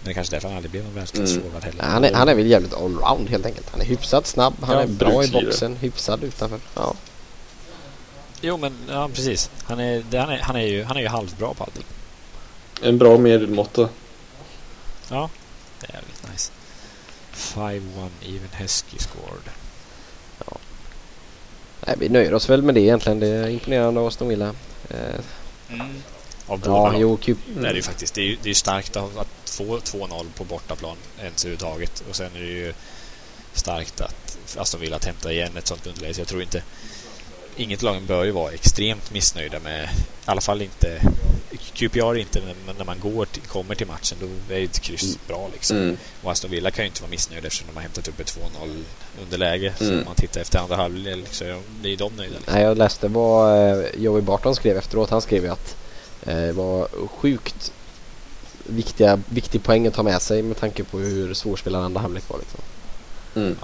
Men det är kanske därför han aldrig blev någon världsklassforward heller. Han är, han är väl jävligt allround helt enkelt. Han är hyfsat snabb, han Ja, är bra i boxen, hyfsad utanför. Ja. Jo, men ja, precis. Han är, det, han, är, han, är ju, han är ju halvbra på allting. En bra medelmåtta. Ja, det är jävligt nice. 5-1 even Hesky scored. Nej, vi nöjer oss väl med det egentligen. Det är imponerande av Aston Villa. Eh, Av båda ja, jo. Det är det ju faktiskt. Det är ju det är starkt att, få 2-0 på bortaplan ens överhuvudtaget. Och sen är det ju starkt att Aston Villa att hämta igen ett sånt underläge. Så jag tror inte... Inget lag bör ju vara extremt missnöjda med... I alla fall inte... QPR inte när, när man går till, kommer till matchen. Då är ju ett kryss Mm. bra liksom. Mm. Och Aston Villa kan ju inte vara missnöjda eftersom de har hämtat upp ett 2-0 underläge. Så Mm. om man tittar efter andra halvlek så är de, är de nöjda. Liksom. Nej, jag läste vad eh, Joey Barton skrev efteråt. Han skrev ju att det var sjukt viktiga, viktig poäng att ta med sig med tanke på hur svårspelad andra halvlek var. Liksom. Mm.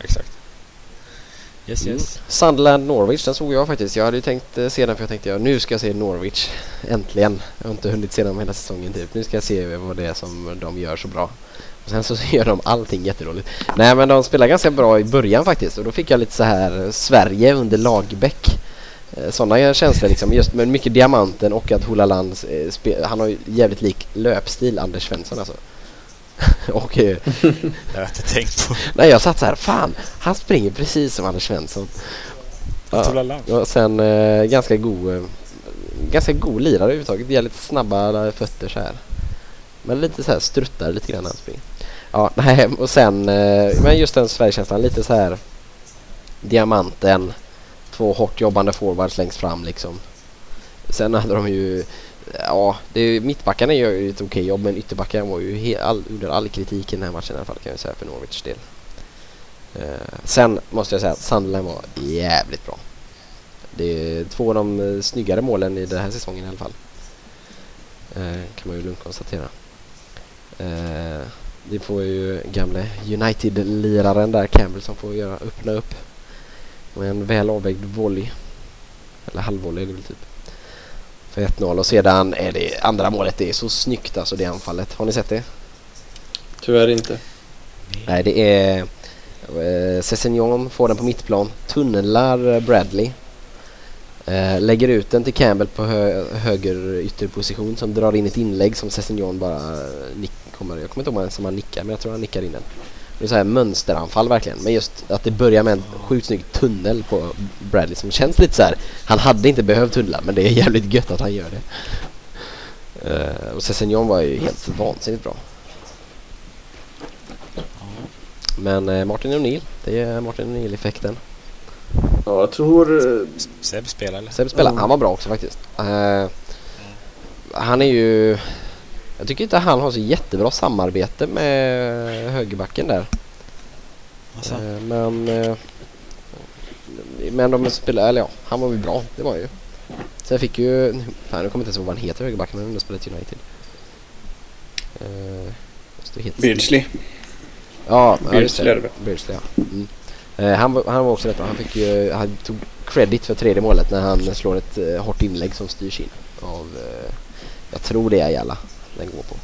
Exakt. Yes, Mm. yes. Sunderland Norwich, den såg jag faktiskt. Jag hade ju tänkt eh, se den för jag tänkte ja, nu ska jag se Norwich. Äntligen. Jag har inte hunnit se dem hela säsongen typ. Nu ska jag se vad det är som de gör så bra. Och sen så gör de allting jättedåligt. Nej men de spelar ganska bra i början faktiskt och då fick jag lite så här eh, Sverige under Lagerbäck. Sådana känslor liksom. Just med mycket diamanten och att Hulaland, eh, han har ju jävligt lik löpstil Anders Svensson alltså. och eh, Det har jag inte tänkt på. nej jag satt så här, fan han springer precis som Anders Svensson. Ja. Och sen eh, ganska god eh, ganska god lirare överhuvudtaget. Det är lite snabba eh, fötter så här. Men lite så här struttar lite grann när han springer. Ja, nej, och sen eh, men just den Sverigekänslan lite så här diamanten, två hårt jobbande forwards längst fram liksom. Sen hade de ju Ja, det mittbackarna gör ju ett okej jobb men ytterbackarna var ju he, all, under all kritik i den här matchen i alla fall kan jag säga för Norwich del. Uh, sen måste jag säga att Sunderland var jävligt bra. Det är två av de eh, snyggare målen i den här säsongen i alla fall. Uh, kan man ju lugnt konstatera. Uh, det får ju gamle United-liraren där, Campbell, som får göra, öppna upp med en väl avvägd volley. Eller halvvolley är det väl typ. För 1-0 och sedan är det andra målet, det är så snyggt alltså det anfallet. Har ni sett det? Tyvärr inte. Nej, det är eh, Sessignon får den på mittplan, tunnlar eh, Bradley. Eh, lägger ut den till Campbell på hö höger ytterposition som drar in ett inlägg som Sessignon bara eh, nick kommer. Jag kommer inte ihåg om han nickar men jag tror han nickar in den. Det är så här mönsteranfall verkligen. Men just att det börjar med en sjukt snygg tunnel på Bradley som känns lite så här. Han hade inte behövt tunnla men det är jävligt gött att han gör det. Eh, och Sessignon var ju helt vansinnigt bra. Men eh, Martin O'Neill, det är Martin O'Neill-effekten. Ja, jag tror... eh, Seb spelar eller? Seb spelar, Mm. han var bra också faktiskt. Eh, han är ju... Jag tycker inte han har så jättebra samarbete med högerbacken där. Alltså, men... Eh, men de spelar, eller ja, han var väl bra, det var ju. Sen fick ju, fan jag kommer inte ens ihåg vad han heter högerbacken men han spelade i United. Eh, Beardsley. Ja, ja Beardsley är det? Beardsley, ja. Mm. Han, var- han var också rätt bra. Han fick ju, han tog credit för tredje målet när han slår ett hårt inlägg som styrs in av, jag tror det är Ayala den går på.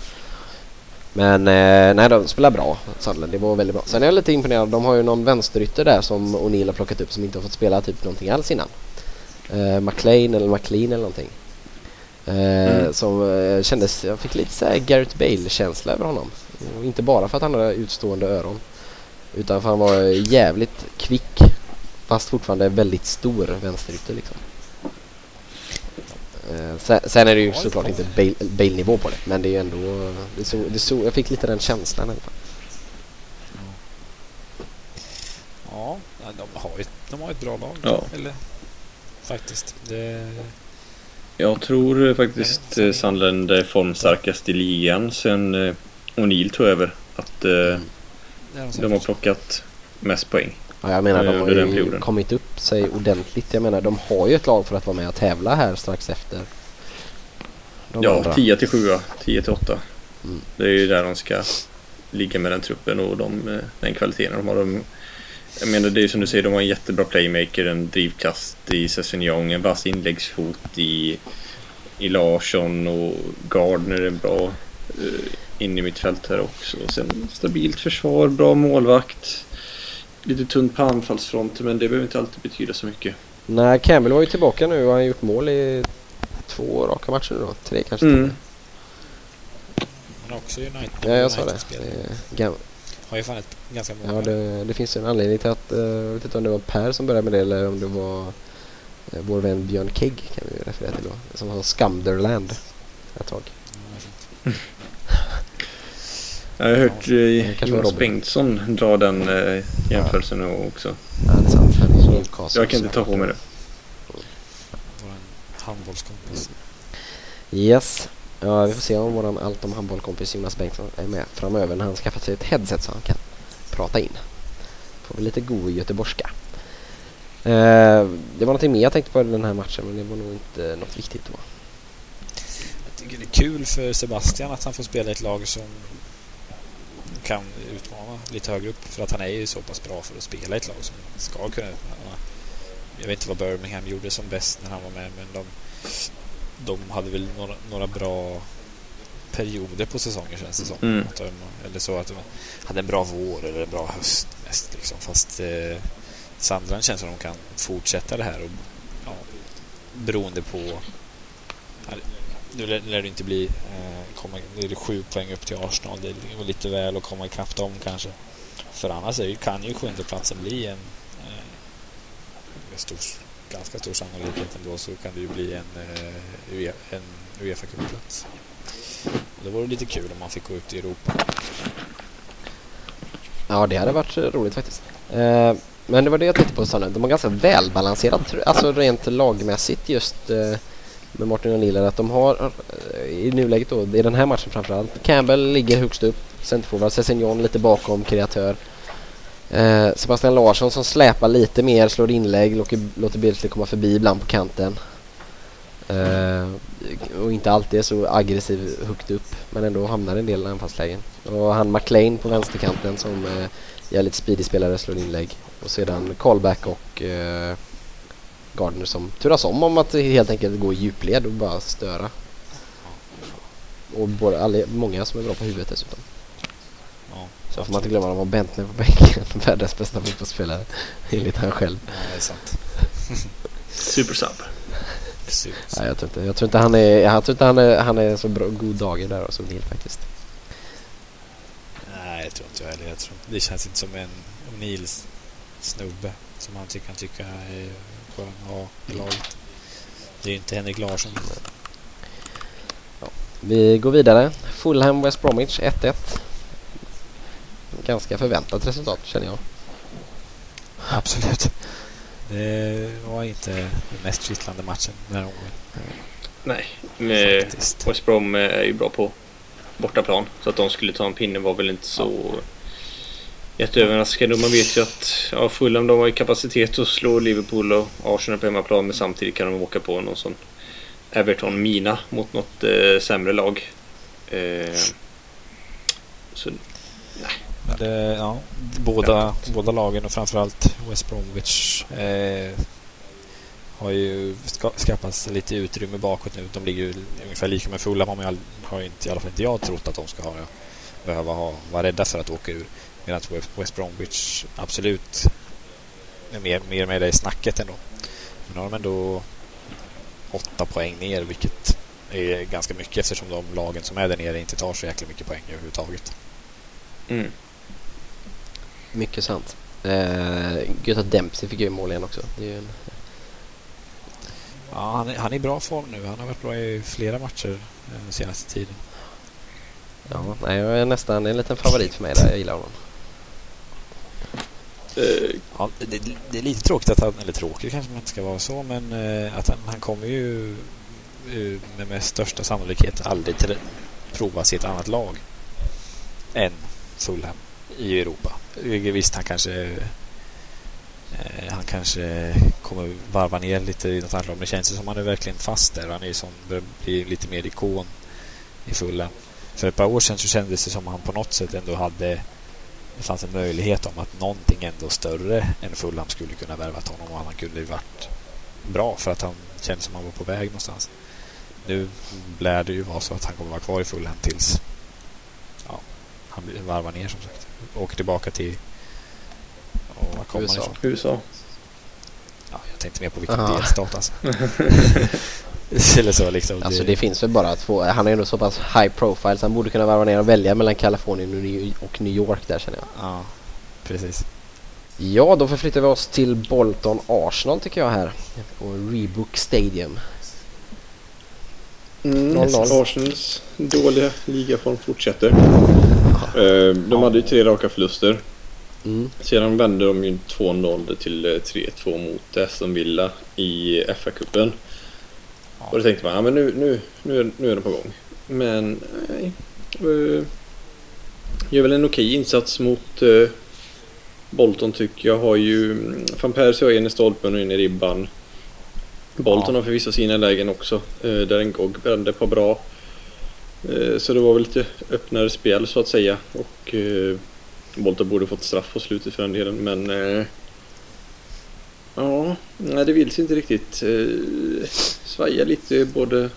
Men eh, nej, de spelar bra, Sunderland. Det var väldigt bra. Sen är jag lite imponerad. De har ju någon vänsterytter där som O'Neill har plockat upp som inte har fått spela typ någonting alls innan. Eh, McLean eller McLean eller någonting. Eh, Mm. Som eh, kändes, jag fick lite så här Gareth Bale-känsla över honom. Och inte bara för att han hade utstående öron. Utan för att han var jävligt kvick. Fast fortfarande väldigt stor vänsterytter liksom. Eh, sen, sen är det ju såklart inte Bale- Bale-nivå på det, men det är ju ändå... Det så, det så, jag fick lite den känslan i alla fall. Ja, de har ju de har ett bra lag. Ja. Eller, faktiskt. Det, Jag tror faktiskt eh, Sunderland är formstarkast i ligan sen eh, O'Neill tog över. Att eh, är de har plockat mest poäng. Ja, jag menar, Eh, de har ju kommit upp sig ordentligt. Jag menar, de har ju ett lag för att vara med och tävla här strax efter. De ja, andra. 10 till 7, 10 till 8. Mm. Det är ju där de ska ligga med den truppen och de, eh, den kvaliteten de har. De, jag menar det är som du säger, de har en jättebra playmaker, en drivkast i Sessignon, en vass inläggsfot i, i Larsson och Gardner är bra uh, in i mitt fält här också. Och sen stabilt försvar, bra målvakt. Lite tunt på anfallsfronten men det behöver inte alltid betyda så mycket. Nej, Campbell var ju tillbaka nu och han har gjort mål i två raka matcher nu då. Tre kanske. Mm. Men också United. Ja, jag sa det. Det är Har ju fan ett ganska många. ja, det, det finns ju en anledning till att... eh, jag vet inte om det var Per som började med det eller om det var uh, vår vän Björn Kegg kan vi referera till då. Som har Scumderland ett tag. Ja, fint. Jag har hört eh, Jonas. Bengtsson dra den eh, jämförelsen nu också. Ja, det är sant. Han är Newcastle. Jag kan inte ta på mig det. Vår handbollskompis. Yes. Ja, vi får se om våran allt om handbollkompis Jonas Bengtsson är med framöver när han skaffat sig ett headset så han kan prata in. Får vi lite god göteborgska. Eh, det var någonting mer jag tänkte på i den här matchen men det var nog inte något viktigt då. Jag tycker det är kul för Sebastian att han får spela i ett lag som kan utmana lite högre upp. För att han är ju så pass bra för att spela i ett lag som ska kunna utmana. Jag vet inte vad Birmingham gjorde som bäst när han var med men de, de hade väl några, några bra perioder på säsongen känns det som. Mm. De, eller så att de hade en bra vår eller en bra höst mest liksom. Fast eh, Sandland känns som att de kan fortsätta det här och ja, beroende på nu lär, det inte bli eh, komma, nu är det sju poäng upp till Arsenal. Det är lite väl att komma ikapp dem kanske. För annars är, kan ju sjundeplatsen bli en, eh, stor, ganska stor sannolikhet ändå så kan det ju bli en, eh, en Uefa kuppplats Det vore lite kul om man fick gå ut i Europa. Ja, det hade varit roligt faktiskt. Eh, men det var det jag tänkte på Sanne. De har ganska välbalanserat, alltså rent lagmässigt just eh, med Martin och Lillard. Att de har eh, i nuläget då, i den här matchen framförallt, Campbell ligger högst upp, centerforward, Sessignon lite bakom, kreatör. Eh, Sebastian Larsson som släpar lite mer, slår inlägg, låter, låter Beardsley komma förbi ibland på kanten. Eh, och inte alltid är så aggressiv högt upp men ändå hamnar en del anfallslägen. Och han McLean på vänsterkanten som eh, är lite speedy spelare slår inlägg. Och sedan callback och eh, Gardner som turas om om att helt enkelt gå i djupled och bara störa. Och både, alla, många som är bra på huvudet dessutom. Ja, Så får man inte glömma att de har Bentner på bänken. Världens bästa fotbollsspelare enligt han själv. Ja, det är sant. Supersub. Nej, jag tror inte, jag tror inte han är, jag tror inte han är, han är så bra, god dager där så Neil faktiskt. Nej, det tror inte jag heller. Jag tror, det känns inte som en Nils snubbe som han tycker, kan tycka är skön att ha i laget. Det är ju inte Henrik Larsson. Vi går vidare. Fulham West Bromwich 1-1. Ganska förväntat resultat känner jag. Absolut. Det var inte den mest kittlande matchen den här gången. Nej, Faktiskt. West Brom är ju bra på bortaplan. Så att de skulle ta en pinne var väl inte så jätteöverraskande. Och man vet ju att ja, Fulham de har ju kapacitet att slå Liverpool och Arsenal på hemmaplan. Men samtidigt kan de åka på någon sån Everton-mina mot något eh, sämre lag. Eh, så Men det, ja, båda, båda lagen och framförallt West Bromwich eh, har ju ska, skaffat sig lite utrymme bakåt nu. De ligger ju ungefär lika med Fulham. Har, man ju har inte, i alla fall inte jag trott att de ska ha, behöva ha, vara rädda för att åka ur. Medan West- Bromwich absolut är mer, mer med i snacket ändå. Men nu har de ändå åtta poäng ner vilket är ganska mycket eftersom de lagen som är där nere inte tar så jäkla mycket poäng överhuvudtaget. mm. Mycket sant. Eh, gött att Dempsey fick göra mål igen också. Ju en, Ja, han är, han är i bra form nu. Han har varit bra i flera matcher eh, den senaste tiden. Ja, nej, jag är nästan en liten favorit för mig där. Jag gillar honom. Ja, det, det är lite tråkigt att han, eller tråkigt kanske man inte ska vara så, men eh, att han, han kommer ju eh, med, med största sannolikhet aldrig till provas i ett annat lag än Fulham i Europa. Visst, han kanske eh, han kanske kommer varva ner lite i något annat lag, men det känns ju som han är verkligen fast där. Han är ju som börjar bli lite mer ikon i Fulham. För ett par år sedan så kändes det som att han på något sätt ändå hade det fanns en möjlighet om att någonting ändå större än Fulham skulle kunna värvat honom och han kunde ju varit bra för att han kändes som att han var på väg någonstans. Nu lär det ju vara så att han kommer vara kvar i Fulham tills ja, han varvar ner som sagt. Åker tillbaka till och var kommer USA. USA. Ja, jag tänkte mer på vilken Aha. delstat alltså. Eller så liksom. Alltså det finns väl bara två. Han är ändå så pass high profile så han borde kunna varva ner och välja mellan Kalifornien och New- York där känner jag. Ja, precis. Ja, då förflyttar vi oss till Bolton Arsenal tycker jag här. På Rebook Stadium. Mm, 0-0. Arsenals dåliga ligaform fortsätter. Eh, De hade ju tre raka förluster. Mm. Sedan vände de ju 2-0 till eh, 3-2 mot Aston Villa i FA-cupen. Och då tänkte man, ja men nu, nu, nu, är, nu är de på gång. Men nej. Eh, Gör väl en okej insats mot eh, Bolton tycker jag. Har ju mm, Van Persie har en i stolpen och en i ribban. Bolton Ja. har förvisso sina lägen också. Eh, där en Gogg brände på bra. Så det var väl lite öppnare spel så att säga. Och Bolton borde fått straff på slutet för den delen. Men ja, nej, det vill sig inte riktigt. Eh, svaja lite både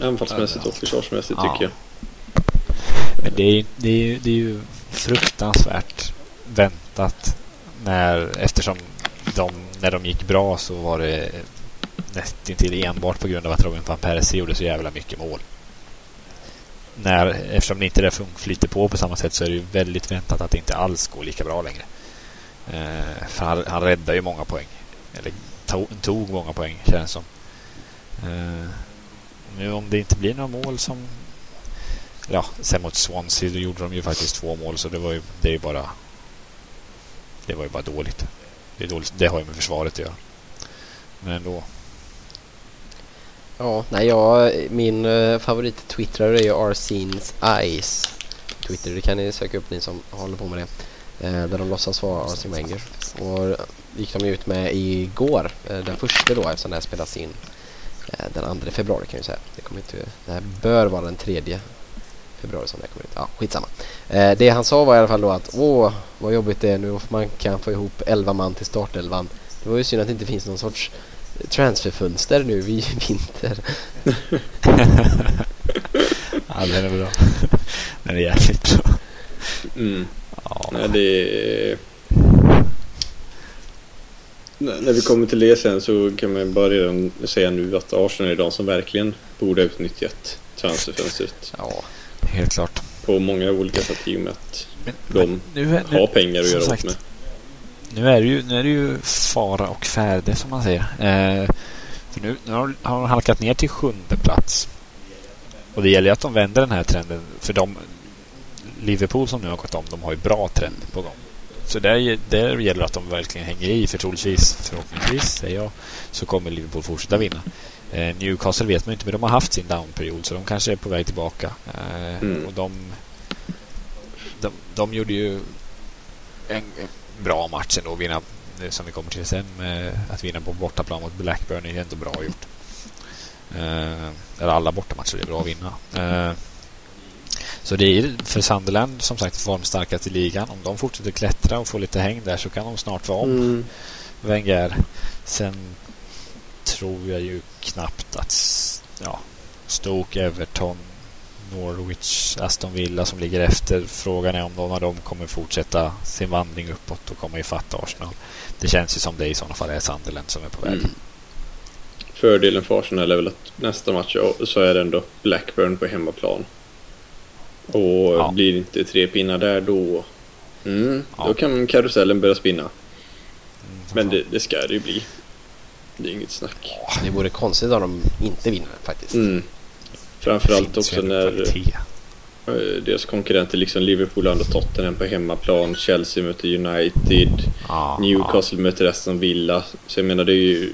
anfallsmässigt och försvarsmässigt Ja. tycker jag. Men det är, det, är, ju- det är ju fruktansvärt väntat när, eftersom de, när de gick bra så var det nästintill enbart på grund av att Robin van Persie gjorde så jävla mycket mål. När, eftersom det inte flyter på på samma sätt så är det ju väldigt väntat att det inte alls går lika bra längre. Eh, för han, han räddar ju många poäng. Eller tog, tog många poäng känns det som. Eh, nu om det inte blir några mål som Ja, sen mot Swansea då gjorde de ju faktiskt två mål så det var ju, det är ju bara Det var ju bara dåligt. Det, är dåligt. det har ju med försvaret att göra. Men ändå. Ja, nej jag, min eh, uh, favorit twittrare är ju Arsens Eyes. Twitter, det kan ni söka upp ni som håller på med det. Eh, där de låtsas vara Arsene Wenger. Och gick de ut med igår, eh, den första då eftersom det här spelas in eh, den 2 februari kan jag säga. Det, kommer inte, det här bör vara den 3 februari som det kommer ut. Ja, skitsamma. Eh, det han sa var i alla fall då att åh vad jobbigt det är nu man kan få ihop 11 man till startelvan. Det var ju synd att det inte finns någon sorts transferfönster nu i vinter. ja, den är bra. den är jävligt bra. Mm. Ja, Nej, det är... När vi kommer till det sen så kan man bara redan säga nu att Arsenal är de som verkligen borde ha utnyttjat transferfönstret Ja, helt klart. på många olika sätt i och med att Men, De men nu, är- nu, har pengar att göra sagt, med. Nu är det ju, nu är det ju fara och färde som man säger. Eh, för nu, nu har har de halkat ner till sjunde plats. Och det gäller ju att de vänder den här trenden. För de Liverpool som nu har gått om, de har ju bra trend på gång. Så där, där gäller att de verkligen hänger i. För troligtvis, förhoppningsvis, säger jag, så kommer Liverpool fortsätta vinna. Eh, Newcastle vet man inte, men de har haft sin downperiod så de kanske är på väg tillbaka. Eh, Mm. Och de, de, de gjorde ju en, en bra match ändå. Vinna, eh, som vi kommer till sen, eh, att vinna på bortaplan mot Blackburn är ju ändå bra gjort. Eh, eller alla bortamatcher är bra att vinna. Eh, så det är för Sunderland som sagt formstarkast i ligan. Om de fortsätter klättra och få lite häng där så kan de snart vara om Mm. Wenger. Sen tror jag ju knappt att ja, Stoke, Everton, Norwich, Aston Villa som ligger efter. Frågan är om någon av dem kommer fortsätta sin vandring uppåt och komma ifatt Arsenal. Det känns ju som det i sådana fall är Sunderland som är på väg. Mm. Fördelen för Arsenal är väl att nästa match så är det ändå Blackburn på hemmaplan. Och Ja. blir det inte tre pinnar där då mm, Ja. då kan karusellen börja spinna. Mm, Men det, det ska det ju bli. Det är inget snack. Det vore konstigt om de inte vinner faktiskt. Mm. Framförallt också när eh, deras konkurrenter liksom Liverpool och Tottenham på hemmaplan, Chelsea möter United, Ja, Newcastle möter Aston Villa. Så jag menar det är ju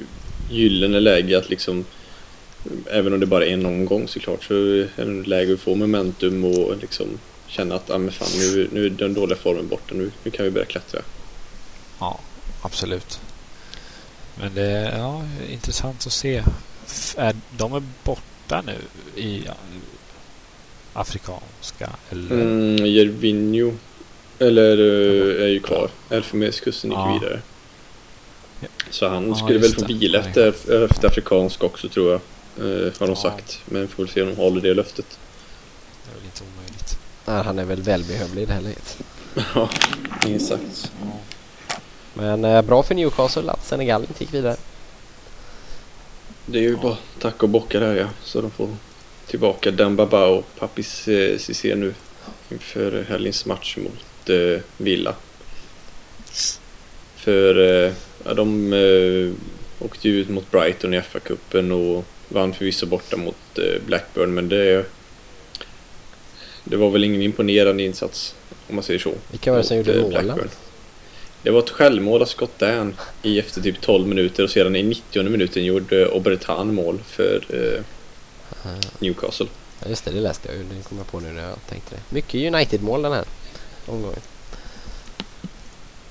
gyllene läge att liksom Även om det bara är en omgång såklart så är det läge att få momentum och liksom känna att ah, men fan, nu, nu är den dåliga formen borta, nu, nu kan vi börja klättra. Ja, absolut. Men det är ja, intressant att se. Är, de är borta nu i afrikanska eller? Mm, Jervinho eller eh, är ju kvar. Elfenbenskusten gick Ja. vidare. Så han Ja, skulle väl få vila efter, efter afrikansk också tror jag. Eh, har de Ja. sagt. Men får väl se om de håller det löftet. Det är väl inte omöjligt. Nej, han är väl välbehövlig i det här läget. Ja, minst sagt. Men eh, bra för Newcastle att Senegal inte gick vidare. Det är ju bara tack och bocka där ja. Så de får tillbaka Dembaba och Papis eh, Cissé nu. Inför helgens match mot eh, Villa. För eh, ja, de eh, åkte ju ut mot Brighton i FA-cupen och vann förvisso borta mot eh, Blackburn men det det var väl ingen imponerande insats om man säger så. Vilka var det som gjorde eh, målen? Blackburn. Det var ett självmål av Scott Dan i efter typ 12 minuter och sedan i 90 minuten gjorde Obertan mål för eh, Newcastle. Ja, just det, det läste jag ju. Det kom jag på nu när jag tänkte det. Mycket United-mål den här omgången.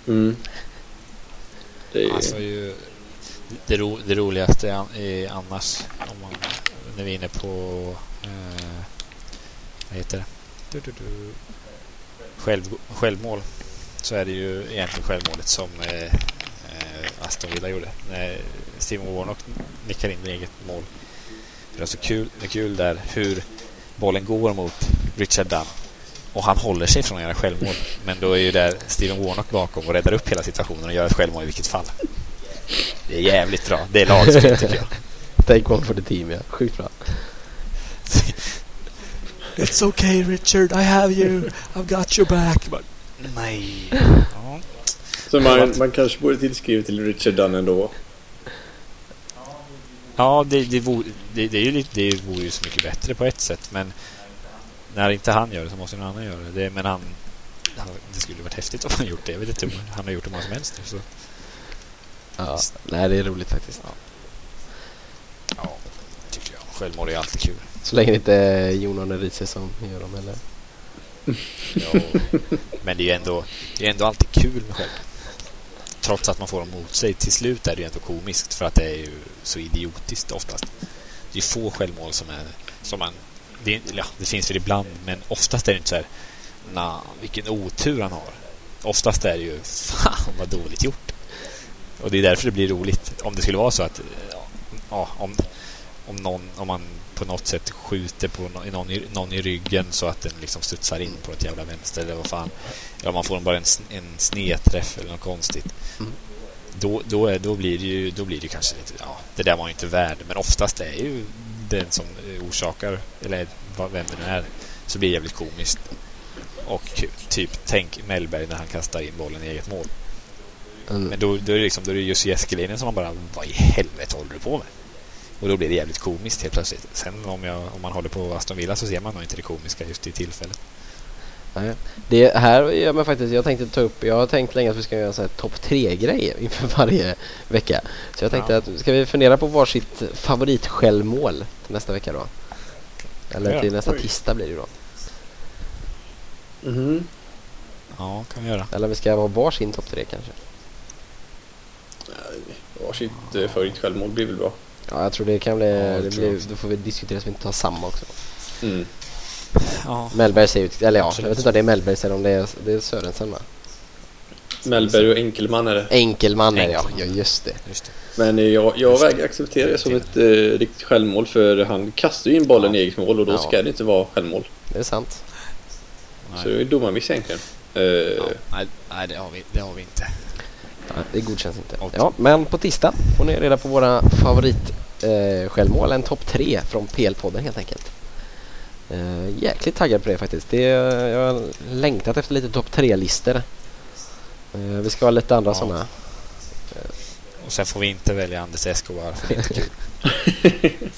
Mm. Det är, Alltså ju, det, ro, det roligaste är annars om man, när vi är inne på eh, vad heter det? Du, du, du. Själv, självmål så är det ju egentligen självmålet som eh, eh, Aston Villa gjorde. När Steven Warnock nickar in eget mål. Det är så kul, det är kul där hur bollen går mot Richard Dunn och han håller sig från att göra självmål. Men då är ju där Steven Warnock bakom och räddar upp hela situationen och gör ett självmål i vilket fall. Det är jävligt bra. Det är lagspel tycker jag. Take one for the team, ja. Sjukt bra. It's okay Richard, I have you. I've got your back. But, nej. Ja. så man, man kanske borde tillskriva till Richard Dunn ändå. Ja, det, det, vore, det, det, är ju lite, det vore ju så mycket bättre på ett sätt. Men när inte han gör det så måste någon annan göra det. det men han, han, det skulle varit häftigt om han gjort det. Jag vet inte han har gjort det vad som helst. nu, Så. Ja. Nej, det är roligt faktiskt. Ja, tycker jag. Självmål är alltid kul. Så länge det inte är Jon Arne Riise som gör dem eller? Ja, men det är ju ändå, det är ändå alltid kul med självmål. Trots att man får dem mot sig. Till slut är det ju ändå komiskt för att det är ju så idiotiskt oftast. Det är få självmål som är som man... Det, är, ja, det finns väl ibland, men oftast är det inte så här na, vilken otur han har. Oftast är det ju fan vad dåligt gjort. Och det är därför det blir roligt. Om det skulle vara så att ja, om, om, någon, om man på något sätt skjuter på någon, någon, i, ryggen så att den liksom studsar in på ett jävla vänster eller vad fan. Eller om man får bara en, en snedträff eller något konstigt. Mm. Då, då, är, då blir det ju då blir det kanske lite, ja, det där var ju inte värd. Men oftast är ju den som orsakar, eller vem det nu är, så blir det jävligt komiskt. Och typ, tänk Mellberg när han kastar in bollen i eget mål. Mm. Men då, då är det liksom, då är det just Eskelinen som man bara, vad i helvete håller du på med? Och då blir det jävligt komiskt helt plötsligt. Sen om, jag, om man håller på Aston Villa så ser man nog inte det komiska just i tillfället. Nej. Det här gör mig faktiskt, jag tänkte ta upp, jag har tänkt länge att vi ska göra en sån här topp tre grej inför varje vecka. Så jag tänkte Ja. att, ska vi fundera på varsitt favoritsjälvmål till nästa vecka då? Eller till nästa Oj. tisdag blir det då. Mhm. Ja, kan vi göra. Eller vi ska ha varsin topp tre kanske. Varsitt eh, favoritsjälvmål blir väl bra. Ja, jag tror det kan bli, Ja, det blir, då får vi diskutera så vi inte tar samma också. Mm. Ja, Mellberg säger ut, eller ja, Absolut. jag vet inte om det är Mellberg eller om det är, det är Sörensen va? Mellberg och Enkelman är det. Enkelman är det ja, ja just det. just det. Men eh, jag, jag vägrar acceptera det som ett eh, riktigt självmål för han kastar ju in bollen Ja. i eget mål och då Ja. ska det inte vara självmål. Det är sant. Så det är domarmiss egentligen. Ja, nej, nej det, har vi, det har vi inte. Ja, det godkänns inte. Ja, men på tisdag får ni reda på våra favorit eh, självmål. En topp tre från PL-podden helt enkelt. Eh, jäkligt taggad på det faktiskt. Det, jag har längtat efter lite topp tre-listor. Eh, vi ska ha lite andra Ja. sådana. Eh, Och sen får vi inte välja Anders Escobar för det är inte kul.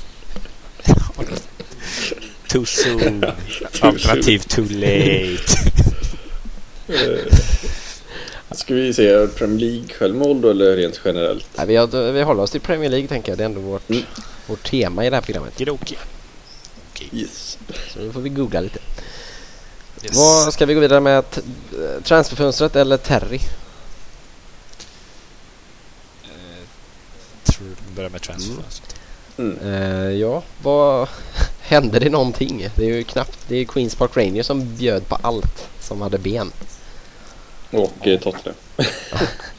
too soon. Alternativ too late. Eh, Ska vi se Premier League självmål då eller rent generellt? Nej, vi, har, vi håller oss till Premier League tänker jag. Det är ändå vårt, Mm. vårt tema i det här programmet. Kidoki. Yes. Så nu får vi googla lite. Yes. Vad Ska vi gå vidare med t- transferfönstret eller Terry? Eh, tror vi börjar med transferfönstret. Mm. Eh, ja, vad hände det någonting? Det är ju knappt, det är Queens Park Rangers som bjöd på allt som hade ben. Och eh, Tottenham.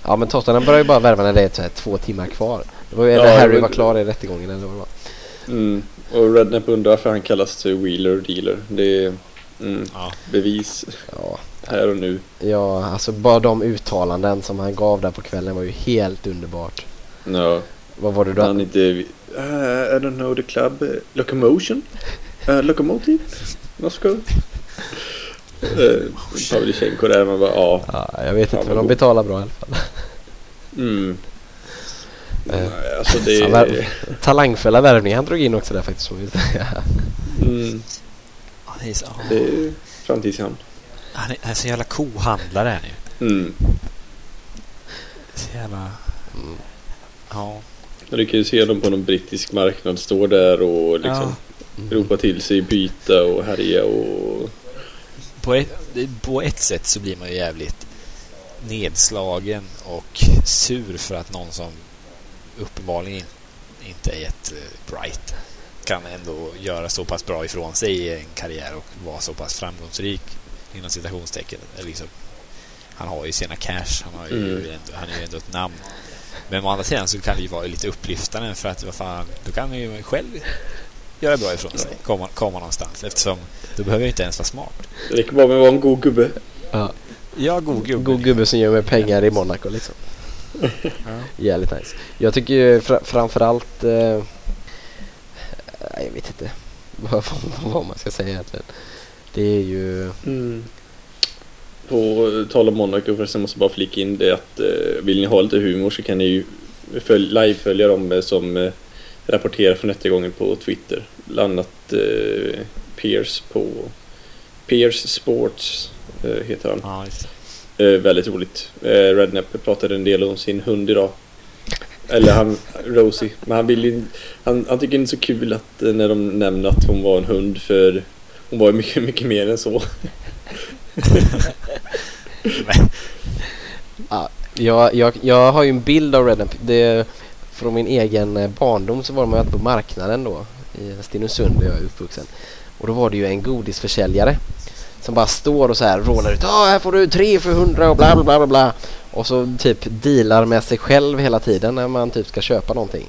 Ja men Tottenham börjar ju bara värva när det är så här, två timmar kvar. Det var ju Ja, när det Harry var- var klar i rättegången eller vad det var. Mm. Och Rednap undrar varför han kallas till Wheeler Dealer. Det är mm, Ja. bevis Ja, här och nu. ja, alltså bara de uttalanden som han gav där på kvällen var ju helt underbart. Ja. Vad var det då? Han inte... Uh, I don't know the club. Uh, locomotion? Uh, locomotive? Moscow? uh, Pavlychenko där man bara ja. Ja, jag vet inte men de betalar bra i alla fall. Mm. Eh, Nej, alltså det talangfulla värvningar han drog in också där faktiskt säga. Mm, Ja, det är så- ja. det är framtidshamn. Han är, han är så jävla kohandlare är han ju. Mm. Så jävla... Mm. Ja. Du kan ju se dem på någon brittisk marknad står där och liksom Mm. ropa till sig byta och härja och... På ett, på ett sätt så blir man ju jävligt nedslagen och sur för att någon som uppenbarligen in- inte är jättebright kan ändå göra så pass bra ifrån sig i en karriär och vara så pass framgångsrik inom citationstecken. Liksom, han har ju sina cash, han, har ju Mm. ändå, han är ju ändå ett namn. Men å andra sidan så kan det ju vara lite upplyftande för att vad fan, då kan man ju själv göra bra ifrån sig, komma, komma någonstans eftersom då behöver jag inte ens vara smart. Det räcker bara med att vara en god gubbe. Ja, Ja, god gubbe. god gubbe som gör med pengar i Monaco liksom. Ja. Jävligt nice. Jag tycker ju fra, framförallt... Eh, jag vet inte vad, vad, vad man ska säga egentligen. Det är ju... Mm. På tal om Monaco förresten måste jag bara flika in det att eh, vill ni ha lite humor så kan ni ju följ, livefölja dem eh, som eh, rapporterar från rättegången på Twitter. Bland annat eh, Pierce på Pierce Sports eh, heter han. Ja, det. Eh, väldigt roligt. Eh, Rednap pratade en del om sin hund idag. Eller han, Rosie. Men han, vill ju, han, han tycker det är så kul att eh, när de nämner att hon var en hund för hon var ju mycket, mycket mer än så. Men, Jag, jag, jag har ju en bild av Rednap. Det, från min egen eh, barndom så var man ju alltid på marknaden då. I Stenungsund där jag är uppvuxen. Och då var det ju en godisförsäljare. Som bara står och så här rånar ut. Ja, här får du tre för hundra och bla bla bla bla. Och så typ dealar med sig själv hela tiden när man typ ska köpa någonting.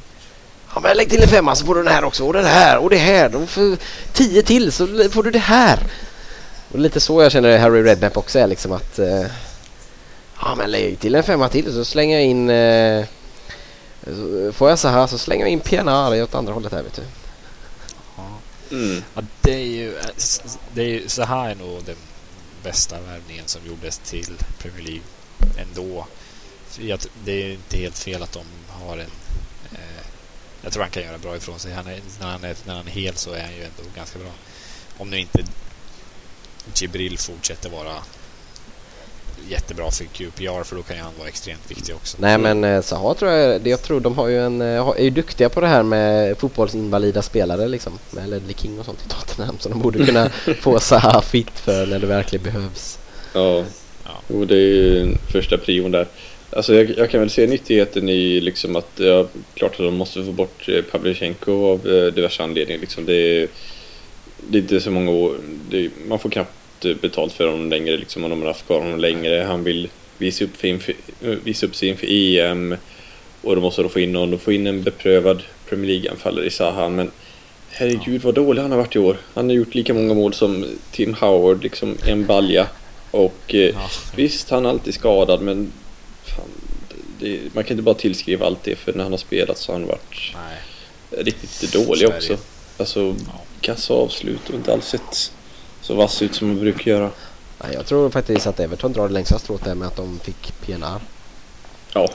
Ja men lägg till en femma så får du den här också och den här och det här. Och för tio till så får du det här. Och lite så jag känner Harry Redknapp också är liksom att eh, Ja men lägg till en femma till så slänger jag in eh, Får jag så här så slänger jag in PNR åt andra hållet här vet du. ja. Mm. Ja, det är ju, det är ju så här är nog den bästa värvningen som gjordes till Premier League ändå. Det är inte helt fel att de har en... Eh, jag tror han kan göra bra ifrån sig. Han är, när, han är, när han är hel så är han ju ändå ganska bra. Om nu inte Jibril fortsätter vara jättebra för QPR för då kan ju han vara extremt viktig också. Nej men eh, Zaha tror jag, det- jag tror de har ju en, eh, är ju duktiga på det här med fotbollsinvalida spelare liksom. Med Ledley King och sånt i Tottenham. Så de borde kunna få Zaha fit för när det verkligen behövs. Ja. Ja. Jo, det är ju första prion där. Alltså jag, jag kan väl se nyttigheten i liksom att, ja, klart att de måste få bort eh, Pavlyuchenko av eh, diverse anledningar liksom. Det är, det är inte så många år, det, man får knappt betalt för honom längre liksom om de har haft kvar honom längre. Han vill visa upp, för inför, visa upp sig inför EM och då måste de få in någon, de får in en beprövad Premier League-anfallare i Sahan men herregud vad dålig han har varit i år. Han har gjort lika många mål som Tim Howard, liksom en balja. Och eh, Ja. Visst, han är alltid skadad men fan, det, man kan inte bara tillskriva allt det för när han har spelat så har han varit Nej. riktigt dålig det också. Alltså, Ja. kassa avslut och inte alls sett så vass ut som man brukar göra. Nej, jag tror faktiskt att Everton drar det längsta strået där med att de fick PNR. Ja.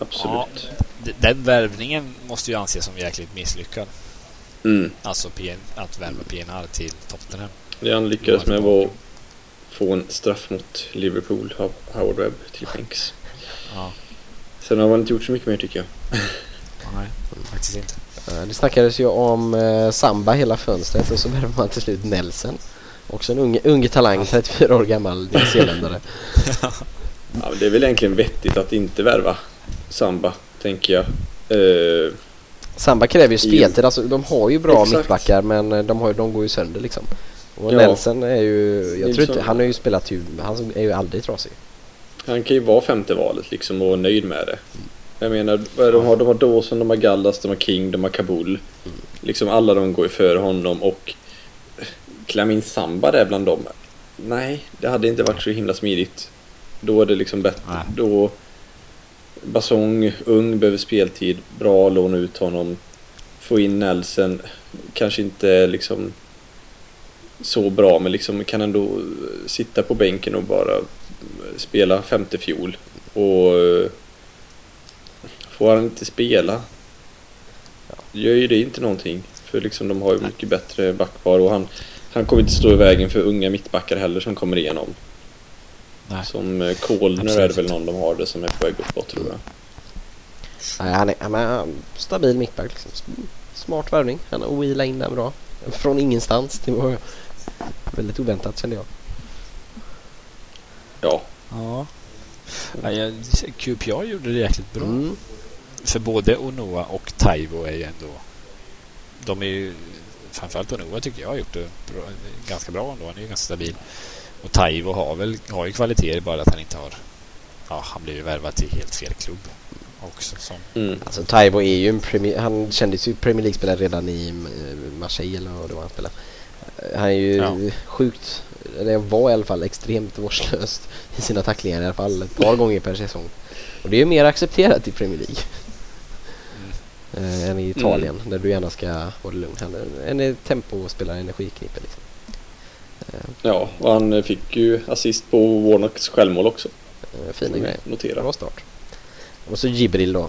absolut. D- Den värvningen måste ju anses som jäkligt misslyckad. Mm. Alltså PN, att värva PNR till Tottenham. Det han lyckades med var att få en straff mot Liverpool av Howard Webb till Banks. Ja, Sen har man inte gjort så mycket mer tycker jag. nej, faktiskt inte. Eh, Det snackades ju om eh, Samba hela fönstret och så värvade man till slut Nelson. Också en ung, ung talang, 34 år gammal nyzeeländare. Ja, men det är väl egentligen vettigt att inte värva Samba, tänker jag. Eh, Samba kräver ju speltid, alltså de har ju bra Exakt. mittbackar men de, har, de går ju sönder liksom. Och Ja. Nelson är ju, jag tror inte, han har ju spelat han är ju aldrig trasig. han kan ju vara femte valet liksom och vara nöjd med det. Jag menar, de har? De har Dawson, de har Gallas, de har King, de har Kabul. Liksom alla de går ju före honom och kläm in Samba där bland dem. Nej, det hade inte varit så himla smidigt. Då är det liksom bättre. Nej. Då Basong, ung, behöver speltid. Bra, låna ut honom. Få in Nelson. Kanske inte liksom så bra, men liksom kan ändå sitta på bänken och bara spela femte fiol. Och eh, får han inte spela gör ju det inte någonting. För liksom de har ju mycket bättre backpar och han, han kommer inte stå i vägen för unga mittbackar heller som kommer igenom. Nej. Som eh, Kolner är det väl någon de har det som är på väg uppåt tror jag. Nej, han är, han är stabil mittback liksom. Smart värvning, han oila in den bra. Från ingenstans, det var väldigt oväntat kände jag. Ja, Ja. ja jag, QPR gjorde det jäkligt bra. Mm. För både Onoa och Taivo är ju ändå... De är ju... Framförallt Onoa tycker jag har gjort det bra, ganska bra ändå. Han är ju ganska stabil. Och Taivo har väl har ju kvaliteter bara att han inte har... Ja, han blev ju värvad till helt fel klubb också. Som, mm. Alltså Taibo är ju en Premier, han kändes ju Premier League-spelare redan i eh, Marseille eller vad det var han spelade. Han är ju Ja. sjukt, eller var i alla fall extremt vårdslös i sina tacklingar i alla fall ett par gånger per säsong. Och det är ju mer accepterat i Premier League eh, än i Italien där du gärna ska vara lugn. Han är en tempospelare, energiknippe liksom. ja, och han eh, fick ju assist på Warnocks självmål också. Eh, Fina grejer. Notera. Bra start. Och så Jibril då.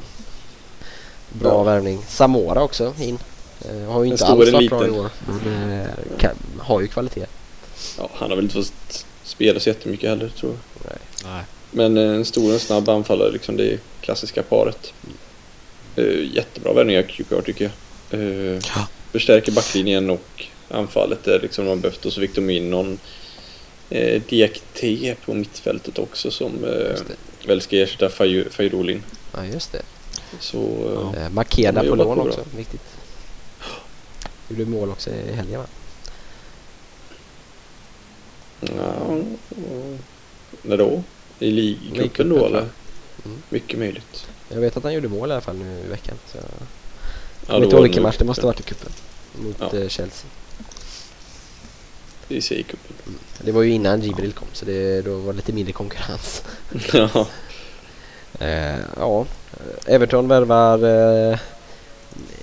Bra Ja. värvning. Samora också in. Eh, har ju inte stor alls varit bra i år. Men eh, kan, har ju kvalitet. Ja, han har väl inte fått spela så jättemycket heller tror jag. nej. Men eh, en stor och snabb anfallare liksom, det klassiska paret. Eh, jättebra värvningar QPR tycker jag. Eh, Ja. Förstärker backlinjen och anfallet där liksom de har behövt och så fick de in någon eh, DXT på mittfältet också som eh, väl ska ersätta Faj- Fajrolin. Ja, just det. Så eh, Eh, De Makeda på lån bra. också. Viktigt. Gjorde mål också i helgen va? ja, eh, när då? I League-cupen då eller? Mm. Mycket möjligt. Jag vet att han gjorde mål i alla fall nu i veckan. Så jag Ja, då inte vilken match. Det måste ha varit i cupen. Mot Ja. eh, Chelsea. I CI-cupen. Det var ju innan Jibril kom så det, då var det lite mindre konkurrens. ja. Eh, ja, Everton värvar eh,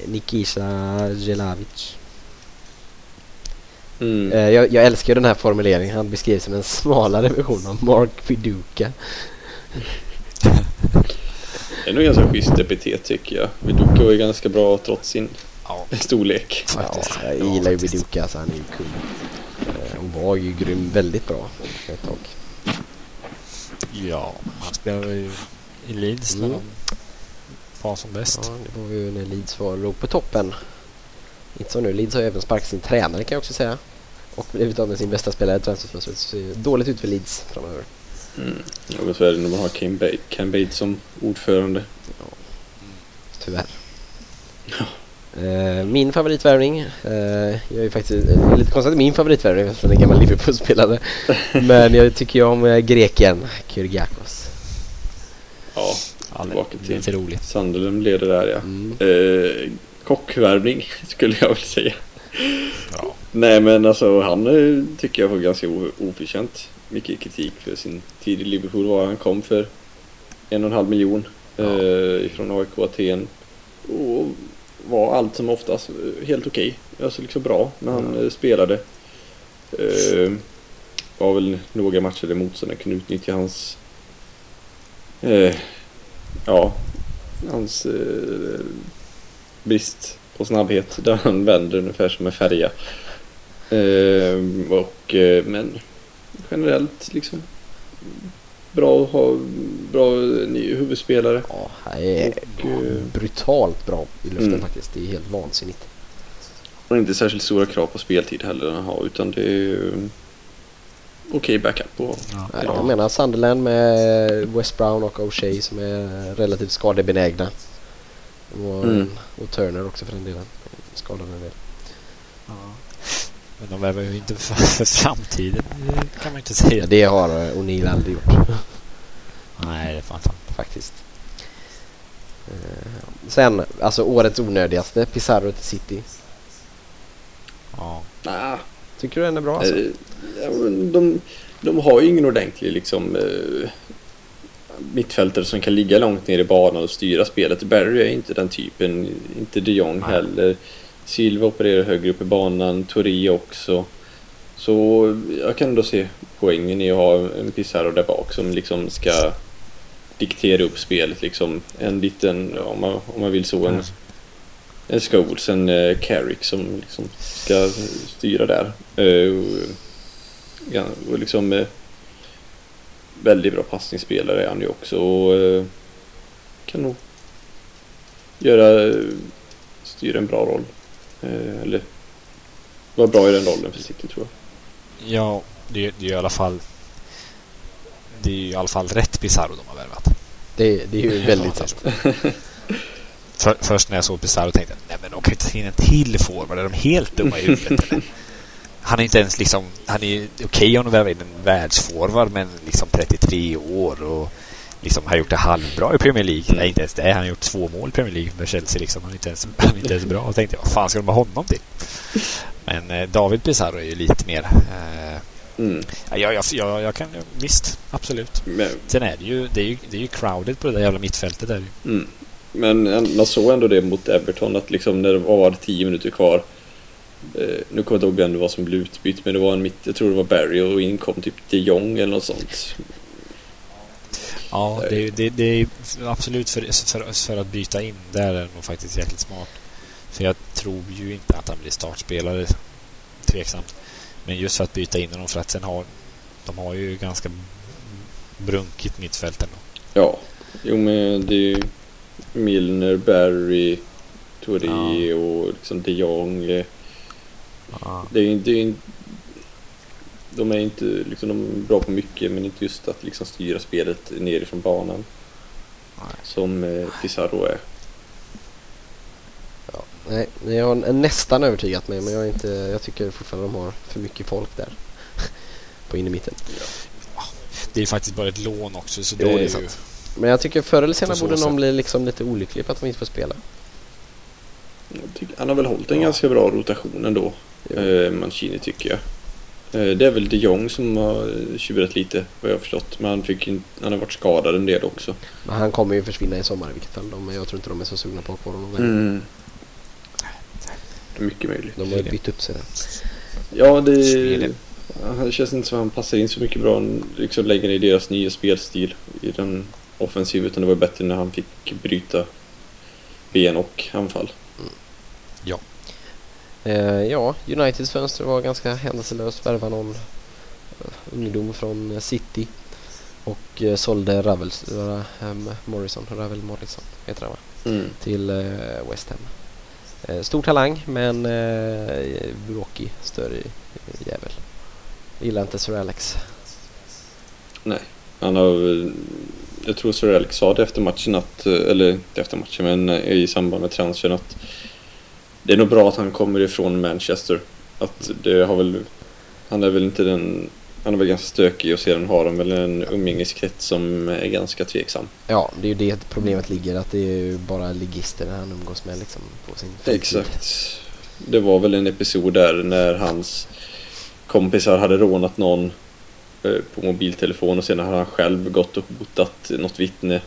Nikisa Jelavic. Mm. Eh, jag, jag älskar den här formuleringen. Han beskrivs som en smalare version av Mark Viduka. Det är nog ganska schysst epitet tycker jag. Viduka var ju ganska bra trots sin Ja, storlek. faktiskt. Ja, jag Ja, gillar ju. Viduka så han är ju kung. Eh, och var ju grym, väldigt bra ett tag. Ja, han spelade ju i Leeds när Mm. de var som bäst. Ja, det var ju när Leeds var låg på toppen. Inte så nu, Leeds har ju även sparkat sin tränare kan jag också säga. Och blivit av med sin bästa spelare i transferfönstret. Så det ser dåligt ut för Leeds framöver. Mm. Något värre när man har Ken Bate, Ken Bate som ordförande. Tyvärr. Eh, min favoritvärvning, eh, jag är faktiskt, är lite konstigt min favoritvärvning är en gammal Liverpool-spelare. Men jag tycker ju om eh, greken, Kyrgiakos. Ja, Ja, tillbaka är till lite roligt. Sunderland blev det där ja. Mm. Eh, kockvärvning skulle jag väl säga. Ja. Nej men alltså han eh, tycker jag var ganska oförtjänt mycket kritik för sin tid i Liverpool var han kom för en och en halv miljon eh, ifrån AIK Aten. Och var allt som oftast helt okej. Alltså liksom bra när han eh, spelade. Eh, var väl några matcher där motståndaren kunde utnyttja hans eh, ja, hans eh, brist på snabbhet där han vänder ungefär som en färja. Eh, och, eh, men generellt liksom bra att ha bra ny huvudspelare. Ja, han är Och, eh, brutalt bra i luften Mm. faktiskt. Det är helt vansinnigt. Och inte särskilt stora krav på speltid heller att ha utan det är ju okej backup på. Ja. Ja. Jag menar Sunderland med West Brown och O'Shea som är relativt skadebenägna. Och, Mm. och Turner också för den delen. Skadad en del. Men de värvar ju inte för, för framtiden. Det kan man inte säga. Ja, det har eh, O'Neill aldrig gjort Nej, det är fan sant. faktiskt. Eh, Sen, alltså årets onödigaste, Pizarro till City. Ja. Nah, Tycker du den är bra alltså? Eh, de, de har ju ingen ordentlig liksom, mittfältare som kan ligga långt ner i banan och styra spelet. Barry är inte den typen, inte de Jong Nej. heller. Silva opererar högre upp i banan, Torri också. Så jag kan ändå se poängen i att ha en Pizarro där bak som liksom ska diktera upp spelet liksom. En liten, om man, om man vill så, en, Mm. en Scholes, en uh, Carrick som liksom ska styra där. Eh, och, och liksom eh, väldigt bra passningsspelare är han ju också och eh, kan nog göra, eh, styra en bra roll. Eh, eller vara bra i den rollen för City tror jag. Ja, det, det är ju i alla fall det är ju i alla fall rätt Pizarro de har värvat. Det, det är ju väldigt sant. För, först när jag såg Pizarro tänkte jag nej men de kan ju inte ta in en till forward. Är de helt dumma i huvudet eller? Han är inte ens liksom, han är okej om de värvar in en världsforward men liksom 33 år och liksom har gjort det halvbra i Premier League. Mm. Nej inte ens det, han har gjort två mål i Premier League med Chelsea liksom. Han är inte ens, han är inte ens bra. Och tänkte jag, vad fan ska de ha honom till? Men eh, David Pizarro är ju lite mer eh, Mm. Ja, jag, jag, jag, kan visst, absolut. Men, Sen är det ju, det är ju, det är ju crowded på det där jävla mittfältet där mm. Men en- man såg ändå det mot Everton att liksom när det var 10 minuter kvar eh, nu kommer jag inte ihåg vem det var som blev utbytt men det var en mitt, jag tror det var Barry och in kom typ de Jong eller något sånt. Ja, det, är det, det är absolut för, för, för att byta in. Där är det nog faktiskt jäkligt smart. För jag tror ju inte att han blir startspelare. Tveksamt. Men just för att byta in honom för att sen har de har ju ganska brunkigt mittfält ändå. Ja, jo men det är ju Milner, Barry, Touré och liksom de Jong. eh, Ja. Det är ju ju- de är inte liksom, de är bra på mycket men inte just att liksom styra spelet nerifrån banan. Nej. Som eh, Pizarro är. Ja, nej, jag har nästan övertygat mig men jag, är inte, jag tycker fortfarande de har för mycket folk där. På in i mitten. Det är faktiskt bara ett lån också så Jo, det är, det är ju... sant. Men jag tycker förr eller senare borde någon bli liksom lite olycklig på att de inte får spela. Jag tycker, han har väl hållit en Ja. ganska bra rotation ändå. Eh, Mancini tycker jag. Eh, det är väl de Jong som har tjurat lite vad jag har förstått. Men han, fick in, han har varit skadad en del också. Men han kommer ju försvinna i sommar i vilket fall. De, jag tror inte de är så sugna på att ha honom. Mm. Det är mycket möjligt. De har ju bytt upp sig. Ja, det, det känns inte som att han passar in så mycket bra liksom längre i deras nya spelstil i den offensiv utan det var bättre när han fick bryta ben och anfall. Eh, ja, Uniteds fönster var ganska händelselöst. Värva någon eh, ungdom från eh, City. Och eh, sålde Ravels, eh, Morrison, Ravel Morrison heter han va? Mm. Till eh, West Ham. Eh, stor talang men eh, bråkig, större jävel. Gillar inte Sir Alex. Han har, jag tror Sir Alex sa det efter matchen att, eller inte efter matchen men i samband med transfern att det är nog bra att han kommer ifrån Manchester. Att det har väl, han är väl inte den, han är väl ganska stökig och sedan har han väl en umgängeskrets som är ganska tveksam. Ja, det är ju det problemet ligger. Att det är ju bara ligister han umgås med liksom på sin fritid. Exakt. Det var väl en episod där när hans kompisar hade rånat någon eh, på mobiltelefon och sen har han själv gått och hotat något vittne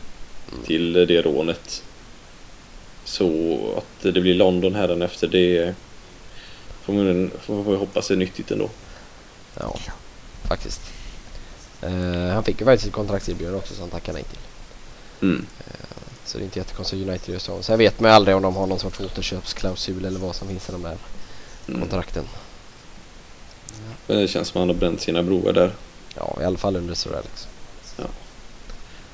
till det rånet. Så att det blir London här efter det får man får vi hoppas är nyttigt ändå. Ja, faktiskt. Eh, han fick ju faktiskt ett kontraktserbjudande också som han tackade nej till. Mm. Så det är inte jättekonstigt att United gör så. Sen vet man ju aldrig om de har någon sorts återköpsklausul eller vad som finns i de där Mm. kontrakten. Men det känns som att han har bränt sina broar där. Ja, i alla fall under Sir Alex.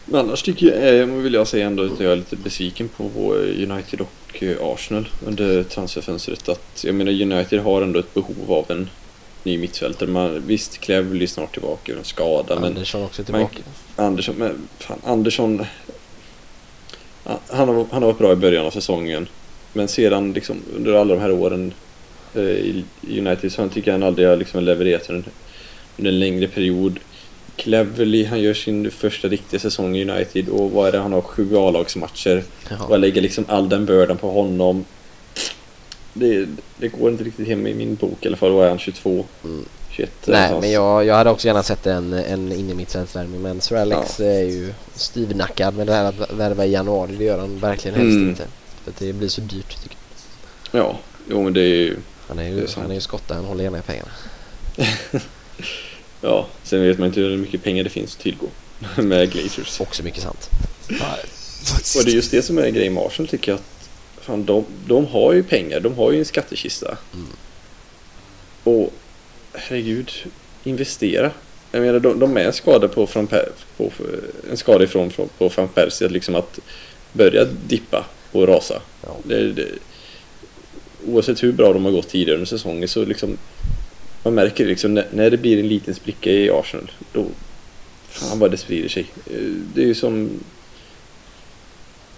Men annars tycker jag, eh, vill jag säga ändå att jag är lite besviken på eh, United och eh, Arsenal under transferfönstret. Att, jag menar United har ändå ett behov av en ny mittfältare. Man, visst, Cleverley är snart tillbaka ur en skada men Andersson också tillbaka. Andersson, men fan, Andersson han, har, han har varit bra i början av säsongen. Men sedan liksom under alla de här åren eh, i United så han tycker jag han aldrig har liksom levererat under en längre period. Cleverly, han gör sin första riktiga säsong i United och vad är det, han har sju A-lagsmatcher. Ja. Och jag lägger liksom all den bördan på honom. Det, det går inte riktigt hem i min bok i alla fall. Då är han 22, Mm. 21 Nej, men jag, jag hade också gärna sett en, en innermittfältsvärvning men Sir Alex är ju styvnackad med det här att värva i januari. Det gör han verkligen helst Mm. inte. För det blir så dyrt tycker jag. Ja, jo men det är ju... Han är ju, är sant. han är ju skotte, han håller gärna i pengarna. Ja, sen vet man inte hur mycket pengar det finns att tillgå med Glazers. Också mycket sant. Och det är just det som är grejen med Arsenal tycker jag. Att, fan, de, de har ju pengar, de har ju en skattekista. Mm. Och herregud, investera. Jag menar, de, de är skadade på, från, på en skada ifrån från, på van Persie att liksom att börja dippa och rasa. Ja. Det, det, oavsett hur bra de har gått tidigare under säsongen så liksom man märker liksom när, när det blir en liten spricka i Arsenal då fan vad det sprider sig. Eh, Det är ju som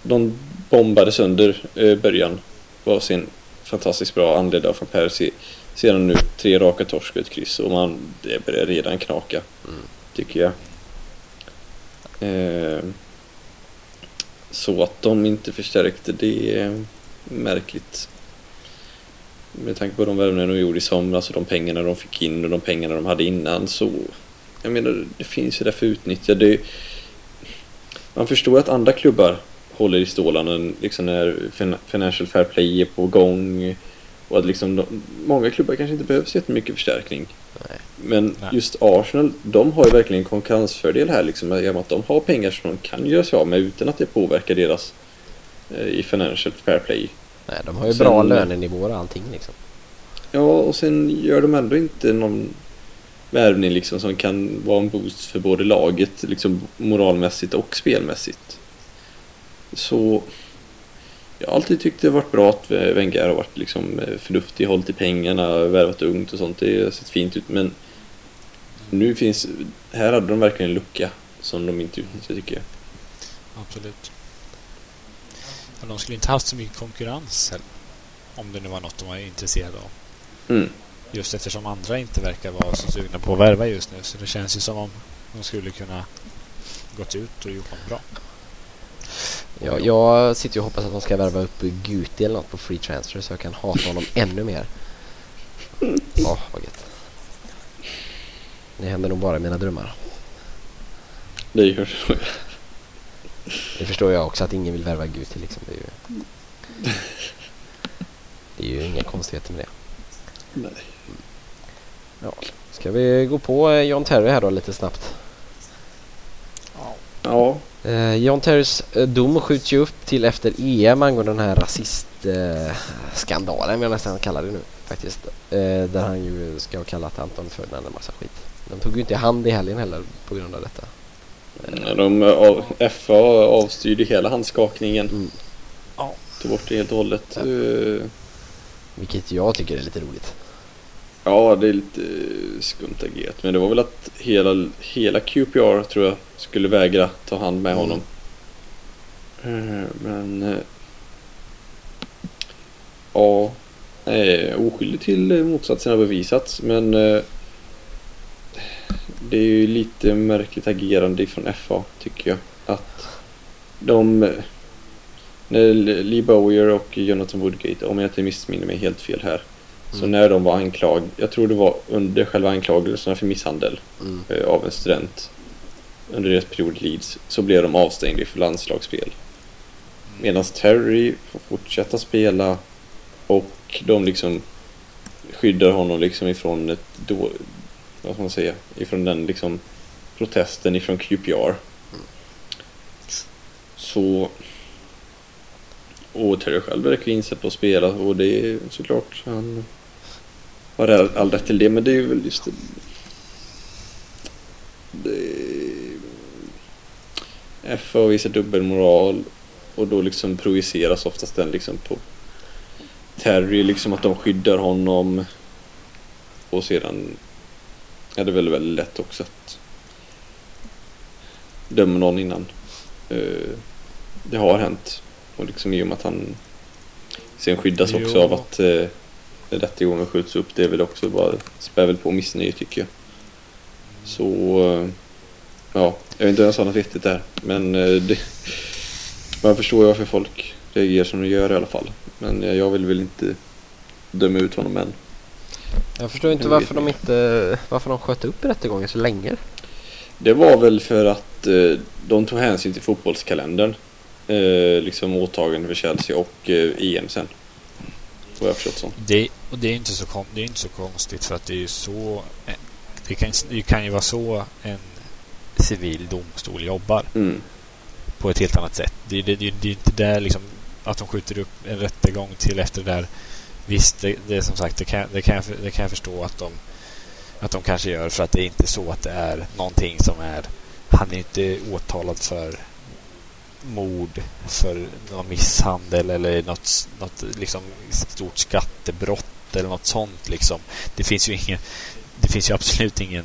de bombade sönder eh, början var sin fantastiskt bra anledda av van Persie. Sedan nu tre raka torsk och ett kryss och man, det börjar redan knaka. Mm. Tycker jag. Eh, så att de inte förstärkte det är märkligt. Med tanke på de värvningar de gjorde i somras och de pengarna de fick in och de pengarna de hade innan så jag menar det finns ju där för att utnyttja. Det, man förstår att andra klubbar håller i stålarna liksom när fin- Financial Fair Play är på gång och att liksom de, många klubbar kanske inte behöver så jättemycket förstärkning. Nej. Men Nej. just Arsenal, de har ju verkligen en konkurrensfördel här liksom genom att de har pengar som de kan göra sig av med utan att det påverkar deras eh, i Financial Fair Play. Nej, de har ju Sen- bra lönenivåer och allting liksom. Ja, och sen gör de ändå inte någon värvning liksom som kan vara en boost för både laget liksom moralmässigt och spelmässigt. Så jag har alltid tyckt det har varit bra att Wenger har varit liksom förnuftig, hållit i pengarna, värvat ungt och sånt. Det har sett fint ut men nu finns, här hade de verkligen en lucka som de inte utnyttjar tycker jag. Absolut. Men de skulle inte haft så mycket konkurrens heller. Om det nu var något de var intresserade av. Mm. Just eftersom andra inte verkar vara så sugna på att värva just nu. Så det känns ju som om de skulle kunna gått ut och gjort något bra. Jag, jag sitter ju och hoppas att de ska värva upp Guti eller något på free transfer så jag kan hata honom ännu mer. Ja, vad gött. Det händer nog bara i mina drömmar. Det gör så. Det förstår jag också att ingen vill värva Guti liksom. Det är ju, det är ju inga konstigheter med det. Nej. Ja. Ska vi gå på eh, John Terry här då lite snabbt? Ja, Eh, John Terrys eh, dom skjuts ju upp till efter EM angående den här rasistskandalen, eh, vill jag nästan kalla det nu faktiskt. Eh, där han ju ska ha kallat Anton Ferdinand en massa skit. De tog ju inte hand i helgen heller på grund av detta. De, av, FA avstyrde hela handskakningen. Mm. Ja. Tog bort det helt och hållet. Ja. Eh, Vilket jag tycker är lite roligt. Ja, det är lite eh, skumt agerat. Men det var väl att hela, hela QPR tror jag skulle vägra ta hand med Mm. honom. Eh, Men... eh, Ja. eh, Oskyldig till eh, motsatsen har bevisats. Men... Det är ju lite märkligt agerande från FA tycker jag. Att de... När Lee Bowyer och Jonathan Woodgate, om jag inte missminner mig helt fel här. Så Mm. när de var anklag, jag tror det var under själva anklagelserna för misshandel Mm. eh, av en student under deras period i Leeds så blev de avstängda för landslagsspel. Medan Terry får fortsätta spela och de liksom skyddar honom liksom ifrån ett då, vad ska man säga, ifrån den liksom protesten ifrån QPR. Så Och Terry själv verkar insatt på att spela och det är såklart han har all, rätt till det men det är väl just det, det FA visar dubbelmoral och då liksom projiceras oftast den liksom på Terry liksom att de skyddar honom och sedan är det väl väldigt lätt också att döma någon innan. Uh, det har hänt. Och liksom i och med att han sen skyddas jo. också av att uh, rättegången skjuts upp det är väl också bara spär väl på missnöje tycker jag. Så uh, ja, jag vet inte om jag sa något vettigt där men uh, det, man förstår ju varför folk reagerar som de gör i alla fall. Men jag vill väl inte döma ut honom än jag förstår inte varför de inte varför de sköt upp rättegången så länge. Det var väl för att eh, de tog hänsyn till fotbollskalendern. Eh, liksom åtagande för Chelsea och eh, EM sen. Vad jag förstått som. Det, och det är, inte så det är inte så konstigt för att det är ju så eh, det kan, det kan ju vara så en civil domstol jobbar. Mm. På ett helt annat sätt. Det, det, det, det är inte där liksom att de skjuter upp en rättegång till efter det där Visst, det, det är som sagt, det kan, det, kan jag, det kan jag förstå att de, att de kanske gör för att det är inte så att det är någonting som är... Han är inte åtalad för mord, för någon misshandel eller något, något liksom stort skattebrott eller något sånt liksom. Det finns ju ingen... Det finns ju absolut ingen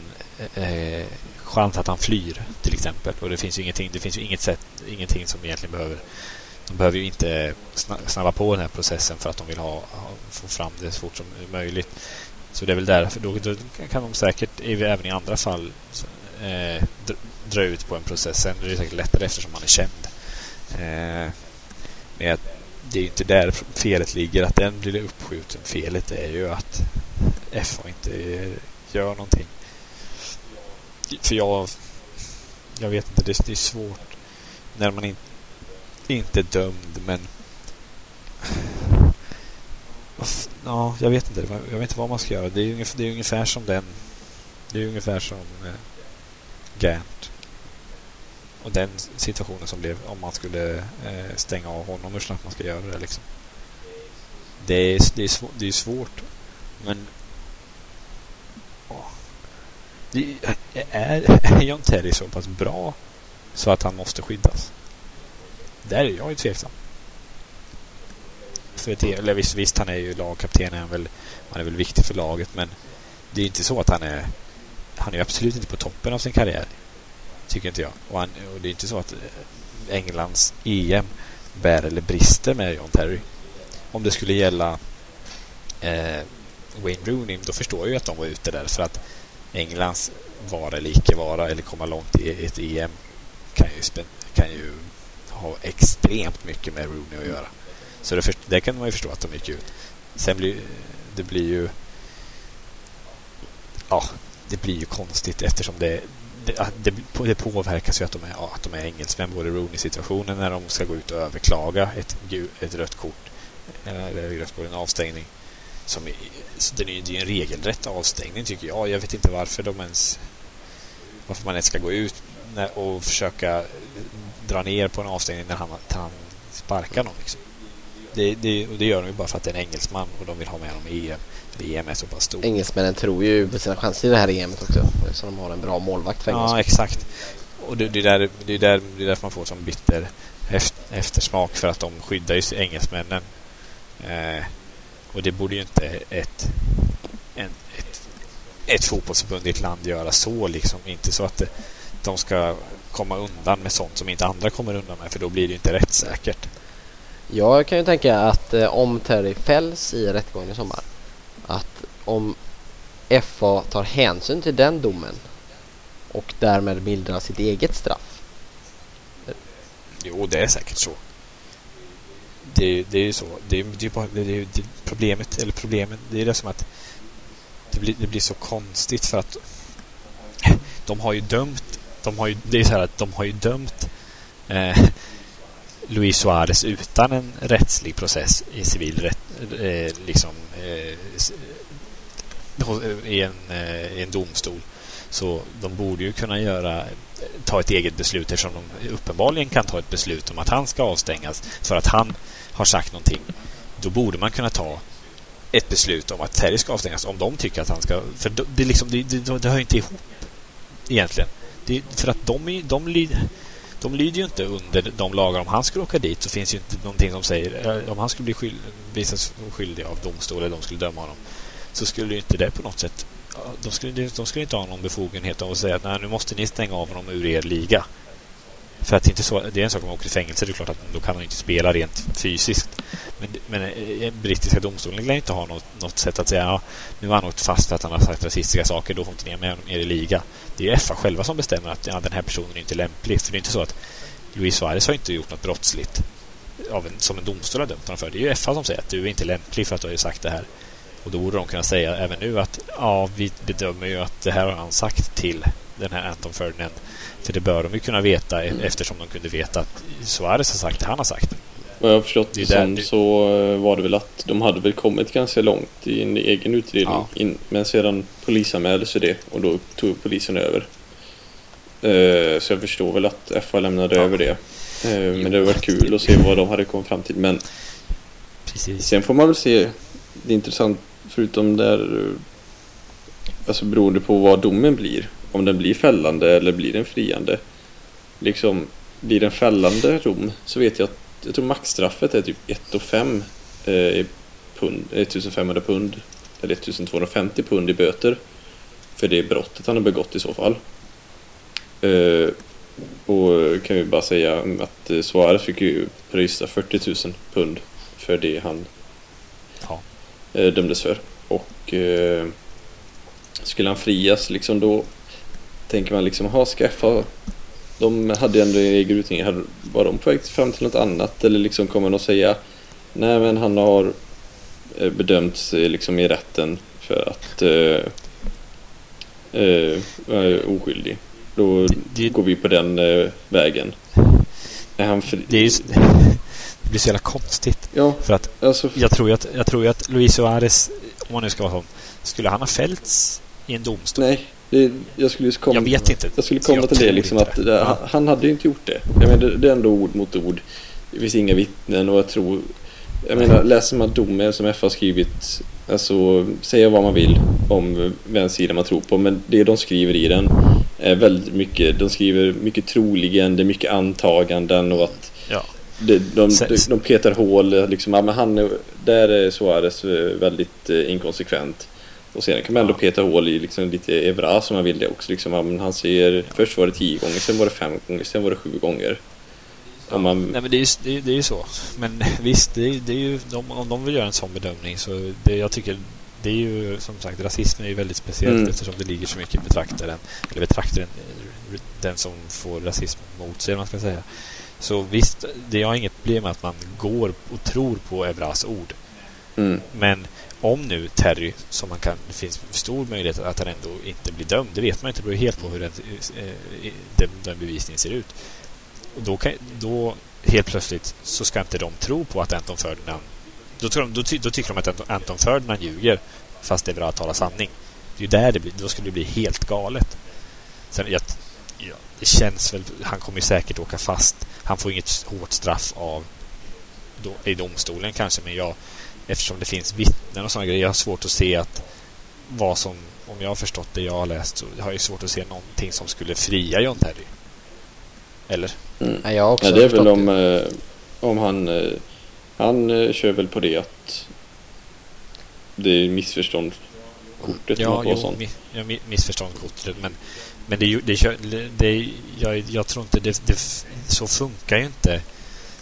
eh, chans att han flyr till exempel. Och det finns ju ingenting, det finns ju inget sätt, ingenting som egentligen behöver de behöver ju inte snabba på den här processen för att de vill ha, få fram det så fort som möjligt. Så det är väl därför. Då, då kan de säkert även i andra fall eh, dra ut på en process. Sen är det säkert lättare eftersom man är känd. Eh, men det är inte där felet ligger, att den blir uppskjuten. Felet är ju att FA inte gör någonting. För jag... Jag vet inte, det, det är svårt när man inte inte dömd, men... Ja, jag vet inte. Jag vet inte vad man ska göra. Det är ungefär, det är ungefär som den... Det är ungefär som eh, Gant. Och den situationen som blev om man skulle eh, stänga av honom. Hur snabbt man ska göra det liksom. Det är, det är, svår, det är svårt. Men... Det är, är John Terry så pass bra så att han måste skyddas? Där är jag ju tveksam. För det, eller visst, visst, han är ju lagkapten. Han är, väl, han är väl viktig för laget. Men det är inte så att han är... Han är absolut inte på toppen av sin karriär. Tycker inte jag. Och, han, och det är inte så att eh, Englands EM bär eller brister med John Terry. Om det skulle gälla eh, Wayne Rooney, då förstår jag ju att de var ute där. För att Englands vara eller icke vara eller komma långt i ett EM kan ju, kan ju har extremt mycket med Rooney att göra. Så det, för, det kan man ju förstå att de gick ut. Sen blir det blir ju... Ja, det blir ju konstigt eftersom det, det, det, det påverkas ju att de är, att de är engelsmän, både Rooney-situationen när de ska gå ut och överklaga ett, ett rött kort eh, eller rött kort, en avstängning. Som är, det är ju en regelrätt avstängning tycker jag. Jag vet inte varför de ens varför man ens ska gå ut och försöka dra ner på en avstängning när han, han sparkar någon. Liksom. Det, det, och det gör de ju bara för att det är en engelsman och de vill ha med honom i EM. EM är så pass stort. Engelsmännen tror ju på sina chanser i det här EMet också. Så de har en bra målvakt för Ja, exakt. Och det, det, är där, det, är där, det är därför man får som bitter eftersmak för att de skyddar ju engelsmännen. Eh, och det borde ju inte ett, en, ett, ett fotbollsförbund i ett land göra så liksom. Inte så att det, de ska komma undan med sånt som inte andra kommer undan med för då blir det inte rättssäkert. Jag kan ju tänka att eh, om Terry fälls i rättegången i sommar att om FA tar hänsyn till den domen och därmed mildrar sitt eget straff. Jo, det är säkert så. Det, det är ju så. Det det det det problemet, eller problemet, det är det som att det blir, det blir så konstigt för att de har ju dömt de har ju, det är så här att de har ju dömt eh, Luis Suarez utan en rättslig process i civil rätt, eh, liksom eh, i, en, eh, i en domstol. Så de borde ju kunna göra ta ett eget beslut eftersom de uppenbarligen kan ta ett beslut om att han ska avstängas för att han har sagt någonting. Då borde man kunna ta ett beslut om att Terry ska avstängas om de tycker att han ska... För det, liksom, det, det, det hör inte ihop egentligen. Det, för att de, de, de, de lyder ju inte under de lagar. Om han skulle åka dit så finns ju inte någonting som säger... Eh, om han skulle bli skyld, visas skyldig av domstol eller de skulle döma honom så skulle ju inte det på något sätt... De skulle, de skulle inte ha någon befogenhet av att säga att Nej, nu måste ni stänga av honom ur er liga. För att inte så, det är en sak om man åker i fängelse, det är klart att då kan han inte spela rent fysiskt. Men, men eh, eh, brittiska domstolen lär inte ha något, något sätt att säga ja, nu har han åkt fast för att han har sagt rasistiska saker, då får inte ni med honom er i liga. Det är ju FA själva som bestämmer att ja, den här personen är inte lämplig. För det är inte så att Luis Suarez har inte gjort något brottsligt av en, som en domstol har dömt honom för. Det är ju FA som säger att du är inte lämplig för att du har sagt det här. Och då borde de kunna säga även nu att ja, vi bedömer ju att det här har han sagt till den här Anton Ferdinand. För det bör de ju kunna veta mm. eftersom de kunde veta att Suarez har sagt det han har sagt. Vad jag har förstått det som du... så eh, var det väl att de hade väl kommit ganska långt i en egen utredning. Ja. In, men sedan polisanmäldes det och då tog polisen över. Uh, så jag förstår väl att FA lämnade ja. över det. Uh, men det var kul att se vad de hade kommit fram till. Men Precis. sen får man väl se. Det är intressant förutom där. Alltså beroende på vad domen blir om den blir fällande eller blir den friande. Liksom, blir den fällande dom så vet jag att jag tror maxstraffet är typ 1 5 eh, pund, 1500 pund eller 1250 pund i böter för det brottet han har begått i så fall. Eh, och kan vi bara säga att eh, Suarez fick ju pröjsa 40 000 pund för det han ja. eh, dömdes för. Och eh, skulle han frias liksom då tänker man liksom, ha skaffa de hade ju ändå en egen utredning. Var de på väg fram till något annat? Eller liksom kommer de att säga Nej men han har eh, bedömts liksom i rätten för att uh, uh, oskyldig. Då det, det, går vi på den uh, vägen. Är han fri? Det, är ju, det blir så jävla konstigt. Ja, för att alltså, jag tror att, jag tror att Luis Suarez, om man nu ska vara sån, skulle han ha fällts i en domstol? Nej, det, jag skulle komma, jag vet inte. Jag skulle komma jag till det liksom att det, ja. han hade ju inte gjort det. Jag menar, det, det är ändå ord mot ord. Det finns inga vittnen och jag tror... Jag menar, läser man domen som F har skrivit, alltså säga vad man vill om vem sida man tror på, men det de skriver i den är väldigt mycket, de skriver mycket troligen, det är mycket antaganden och att ja. de, de, de, de petar hål, liksom, ja, men han, där är Suarez väldigt eh, inkonsekvent. Och sen kan man ändå peta hål i liksom lite Evra som man vill det också. Liksom, men han ser, först var det tio gånger, sen var det fem gånger, sen var det sju gånger. Man... Nej, men det är, ju, det, är, det är ju så. Men visst, det är, det är ju, de, om de vill göra en sån bedömning så det, jag tycker det är ju som sagt rasismen är ju väldigt speciellt mm. eftersom det ligger så mycket i betraktaren eller betraktaren den som får rasism mot sig man ska säga. Så visst, det har inget problem med att man går och tror på Evras ord. Mm. Men om nu Terry, som man kan, det finns stor möjlighet att han ändå inte blir dömd. Det vet man inte. Det beror helt på hur den, den, den bevisningen ser ut. Och då, kan, då helt plötsligt så ska inte de tro på att Anton Ferdinand... Då, tror de, då, då tycker de att Anton Ferdinand ljuger fast det är bra att tala sanning. Det är där det blir, då skulle det bli helt galet. Sen, jag, ja, det känns väl... Han kommer ju säkert åka fast. Han får inget hårt straff av då, i domstolen kanske, men jag eftersom det finns vittnen och sådana grejer. Jag har svårt att se att vad som, om jag har förstått det jag har läst, så har jag svårt att se någonting som skulle fria John Terry. Eller? Mm. Ja, jag har också ja, det är väl om, eh, om han, eh, han eh, kör väl på det att det är missförstånd kortet ja, jo, sånt. Mi, ja, missförstånd kortet men men det, det, det, jag, jag tror inte det, det, så funkar ju inte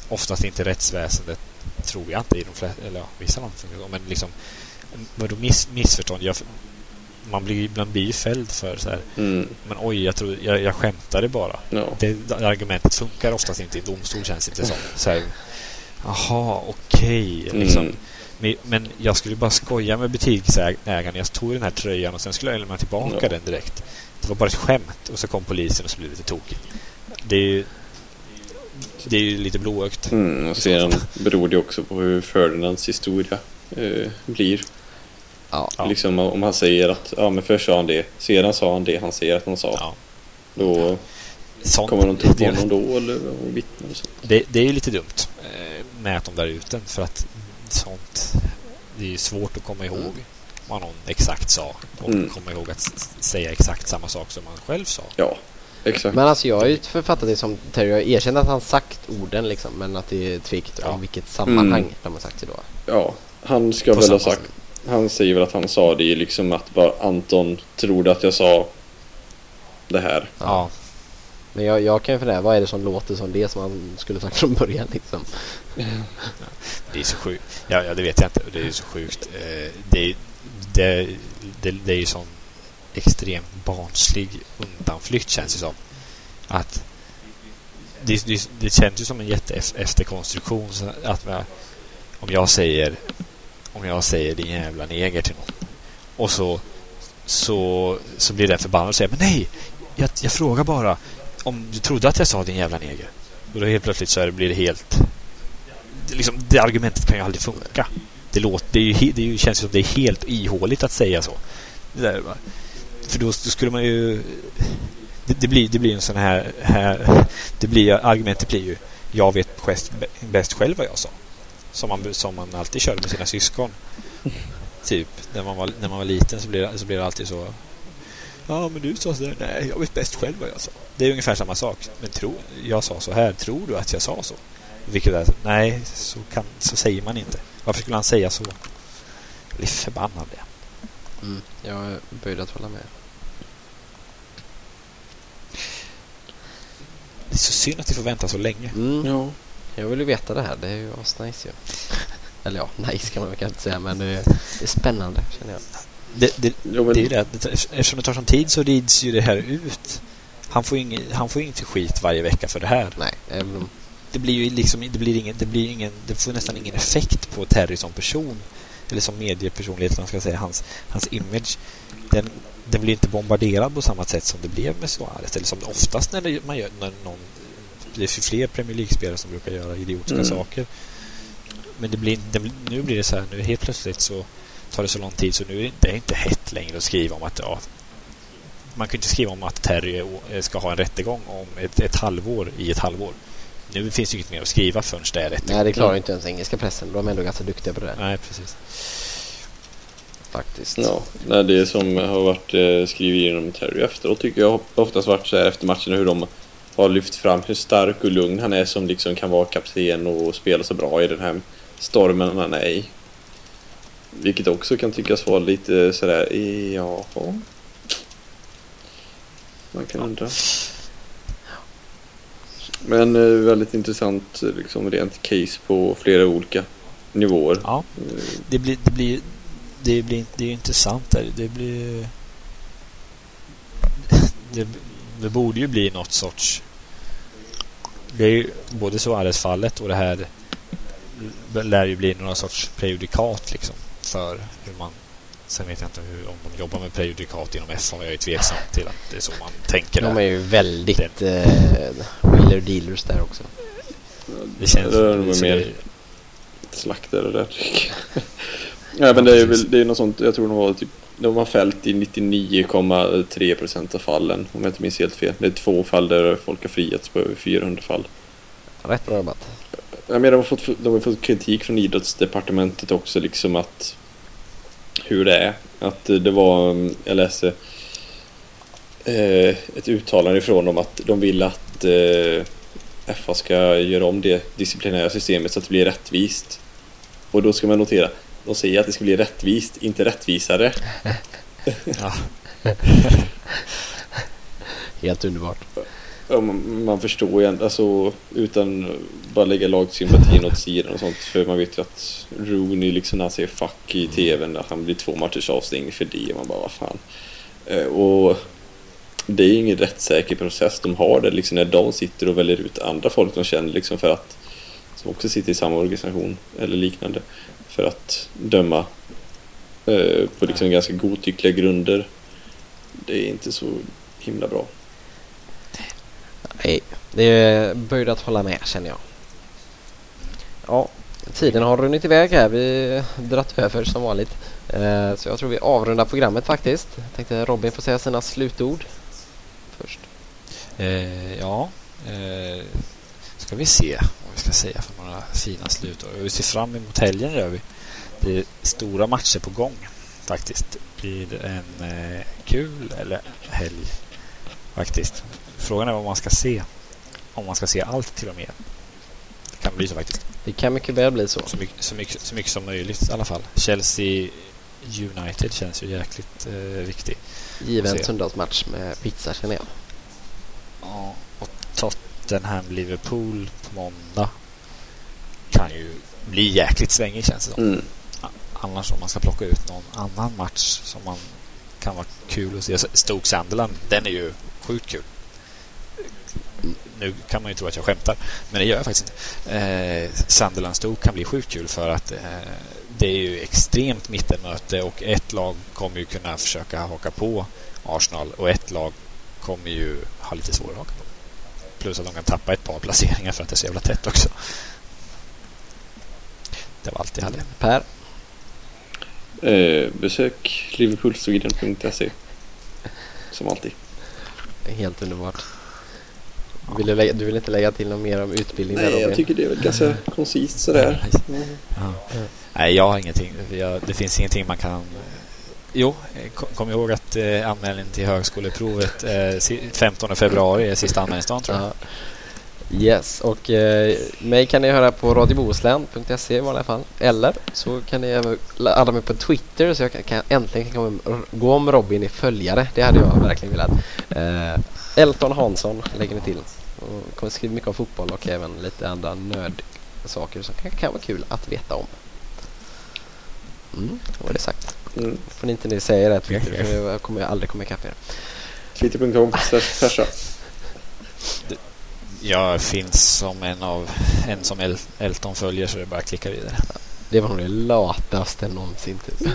oftast inte rättsväsendet tror jag inte i de flesta, eller ja, vissa land funkar men liksom vadå miss, missförstånd? Jag, man blir, man blir ju fälld för så här. Mm. Men oj, jag, tror, jag, jag skämtade bara. No. Det, argumentet funkar oftast inte i domstol känns det inte som. Så här, Jaha, okej. Okay, liksom. mm. men, men jag skulle bara skoja med butiksägaren. Jag tog den här tröjan och sen skulle jag lämna tillbaka no. den direkt. Det var bara ett skämt. Och så kom polisen och så blev det lite tokigt. Det är ju det är ju lite blåögt. Mm, och sedan beror det också på hur Ferdinands historia eh, blir. Ja. Liksom om han säger att ja, men först sa han det, sedan sa han det han säger att han sa. Ja. Då sånt, Kommer de upp det, honom då eller och vittna och sånt? det, det är ju lite dumt eh, med att de där ut den för att sånt det är ju svårt att komma ihåg vad någon exakt sa och Mm. komma ihåg att säga exakt samma sak som man själv sa. Ja, exakt. Men alltså jag har ju författat det som Terry, jag erkänner att han sagt orden liksom men att det är tveket Ja. om vilket sammanhang Mm. de har sagt det då. Ja, han ska På väl ha sagt... Han säger väl att han sa det liksom att bara Anton trodde att jag sa det här. Ja, Men jag, jag kan ju fundera, vad är det som låter som det som han skulle sagt från början liksom? det är så sjukt. Ja, ja, det vet jag inte. Det är så sjukt. Eh, det, är- det, det, det är ju sån extremt barnslig undanflykt känns det som. Att det, det, det känns ju som en jätte efterkonstruktion. Att man, om jag säger om jag säger din jävla neger till någon och så så, så blir den förbannad och säger men nej, jag, jag frågar bara om du trodde att jag sa din jävla neger. Och då helt plötsligt så är det, blir det helt det, liksom, det argumentet kan ju aldrig funka. Det, låter, det, är ju, det känns ju som det är helt ihåligt att säga så. Det där. För då, skulle man ju... Det, det, blir, det blir en sån här... här det blir, argumentet blir ju jag vet bäst, bäst själv vad jag sa. Som man, som man alltid körde med sina syskon. Typ, när man var, när man var liten så blev, det- så blev det alltid så. Ja, men du sa sådär. Nej, jag vet bäst själv vad jag sa. Det är ungefär samma sak. Men tro, jag sa så här. Tror du att jag sa så? Vilket är, nej, så, kan, så säger man inte. Varför skulle han säga så? Jag blir förbannad. Mm. Jag är böjd att hålla med. Det är så synd att vi får vänta så länge. Mm. Ja. Jag vill ju veta det här, det är ju asnice ju. Eller ja, nice kan man väl kanske inte säga men det är, det är spännande känner jag. Det, det, Jo, men, det är ju det. Eftersom det tar sån tid så rids ju det här ut. Han får ju ingen, han får ju inte skit varje vecka för det här. Nej, även om... Det blir ju liksom det blir ingen, det blir ingen, det får nästan ingen effekt på Terry som person. Eller som mediepersonlighet, man ska säga. Hans, hans image. Den, den blir inte bombarderad på samma sätt som det blev med Suarez. Eller som oftast när det, man gör, när någon, det är fler Premier League-spelare som brukar göra idiotiska Mm. saker. Men det blir, det, nu blir det så här, nu helt plötsligt så tar det så lång tid så nu är det inte, det är inte hett längre att skriva om att ja, man kan inte skriva om att Terry eh, ska ha en rättegång om ett, ett halvår i ett halvår. Nu finns det inget mer att skriva förrän det är rättegång. Nej, det klarar inte ens engelska pressen. De är ändå ganska duktiga på det där, Nej, precis. Faktiskt. Ja, nej, det som har varit eh, skriverier om Terry efteråt tycker jag oftast varit så här efter matcherna hur de har lyft fram hur stark och lugn han är som liksom kan vara kapten och spela så bra i den här stormen han är i. Vilket också kan tyckas vara lite sådär, jaha. Man kan undra. Men eh, väldigt intressant liksom rent case på flera olika nivåer. Ja, Eh, det blir, det blir, det blir, det är intressant där. Det blir... Det, det borde ju bli något sorts... Det är ju både Suarez-fallet och det här lär ju bli någon sorts prejudikat liksom för hur man Sen vet jag inte hur, om de jobbar med prejudikat inom FA. Jag är tveksam till att det är så man tänker. De är ju väldigt eh, wheeler dealers där också. Det känns Det är så mer- slaktare där tycker jag. Ja men det är väl det är något sånt, jag tror de var typ de har fällt i 99,3% av fallen om jag inte minns helt fel. Det är två fall där folk har friats på över 400 fall. Rätt bra jobbat. Ja, men de, har fått, de har fått kritik från idrottsdepartementet också liksom att hur det är. Att det var, mm, jag läste eh, ett uttalande ifrån dem att de vill att eh, FA ska göra om det disciplinära systemet så att det blir rättvist. Och då ska man notera, de säger att det ska bli rättvist, inte rättvisare. Ja, Helt underbart. Ja, man, man förstår ju ändå, alltså utan bara lägga lagsympatin åt sidan och sånt. För man vet ju att Rooney liksom när han säger fuck i tvn, att han blir två matchers avstängning för det. Man bara, vad fan. Eh, och det är ingen rättssäker process de har det liksom när de sitter och väljer ut andra folk de känner liksom för att som också sitter i samma organisation eller liknande för att döma eh, på liksom ganska godtyckliga grunder. Det är inte så himla bra. Nej, det är böjd att hålla med känner jag. Ja, tiden har runnit iväg här. Vi dratt över som vanligt. Eh, så jag tror vi avrundar programmet faktiskt. Jag tänkte Robin får säga sina slutord först. Eh, ja, eh, ska vi se ska säga för några fina slut. Vi ser fram emot helgen gör vi. Det är stora matcher på gång faktiskt. Blir det en eh, kul eller helg faktiskt. Frågan är vad man ska se. Om man ska se allt till och med. Det kan bli så faktiskt. Det kan mycket väl bli så. Så mycket, så mycket, så mycket som möjligt i alla fall. Chelsea United känns ju jäkligt eh, viktig. Given söndagsmatch med pizza känner jag. Ja, och Tottenham-Liverpool på måndag kan ju bli jäkligt svängig känns det som. Mm. Annars om man ska plocka ut någon annan match som man kan vara kul att se. Stoke Sunderland, den är ju sjukt kul. Nu kan man ju tro att jag skämtar, men det gör jag faktiskt inte. Eh, Sunderland Stoke kan bli sjukt kul för att eh, det är ju extremt mittenmöte och ett lag kommer ju kunna försöka haka på Arsenal och ett lag kommer ju ha lite svårare att haka på. Plus att de kan tappa ett par placeringar för att det är så jävla tätt också. Det var allt jag hade. Per? Eh, besök liverpoolsweden.se Som alltid. Helt underbart. Vill du, lägga, du vill inte lägga till något mer om utbildning där Nej, jag Robin? tycker det är väl ganska koncist sådär. Mm. Ja. Nej, jag har ingenting. Jag, det finns ingenting man kan... Jo, eh, kom, ihåg att eh, anmälningen till högskoleprovet eh, 15 februari är sista anmälningsdagen tror jag. Ja. Yes, och eh, mig kan ni höra på radiobohuslän.se i vanliga fall. Eller så kan ni även ladda mig på Twitter så jag kan, kan äntligen kan komma, gå om Robin i följare. Det hade jag verkligen velat. Eh, Elton Hansson lägger ni till. Och kommer skriva mycket om fotboll och även lite andra nödsaker som kan, kan vara kul att veta om. Mm, då var det sagt. Mm. Får ni inte ni säga det Twitter för jag kommer aldrig komma ikapp er. Twitter.com. Jag finns som en av en som El, Elton följer så det är bara att klicka vidare. Det var nog det lataste någonsin typ.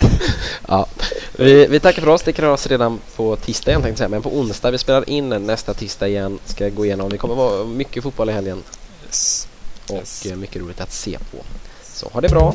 ja. vi, vi tackar för oss. Det kan oss redan på tisdag igen tänkte jag säga. Men på onsdag. Vi spelar in nästa tisdag igen. Ska gå igenom. Det kommer vara mycket fotboll i helgen. Yes. Och Yes. eh, mycket roligt att se på. Så ha det bra.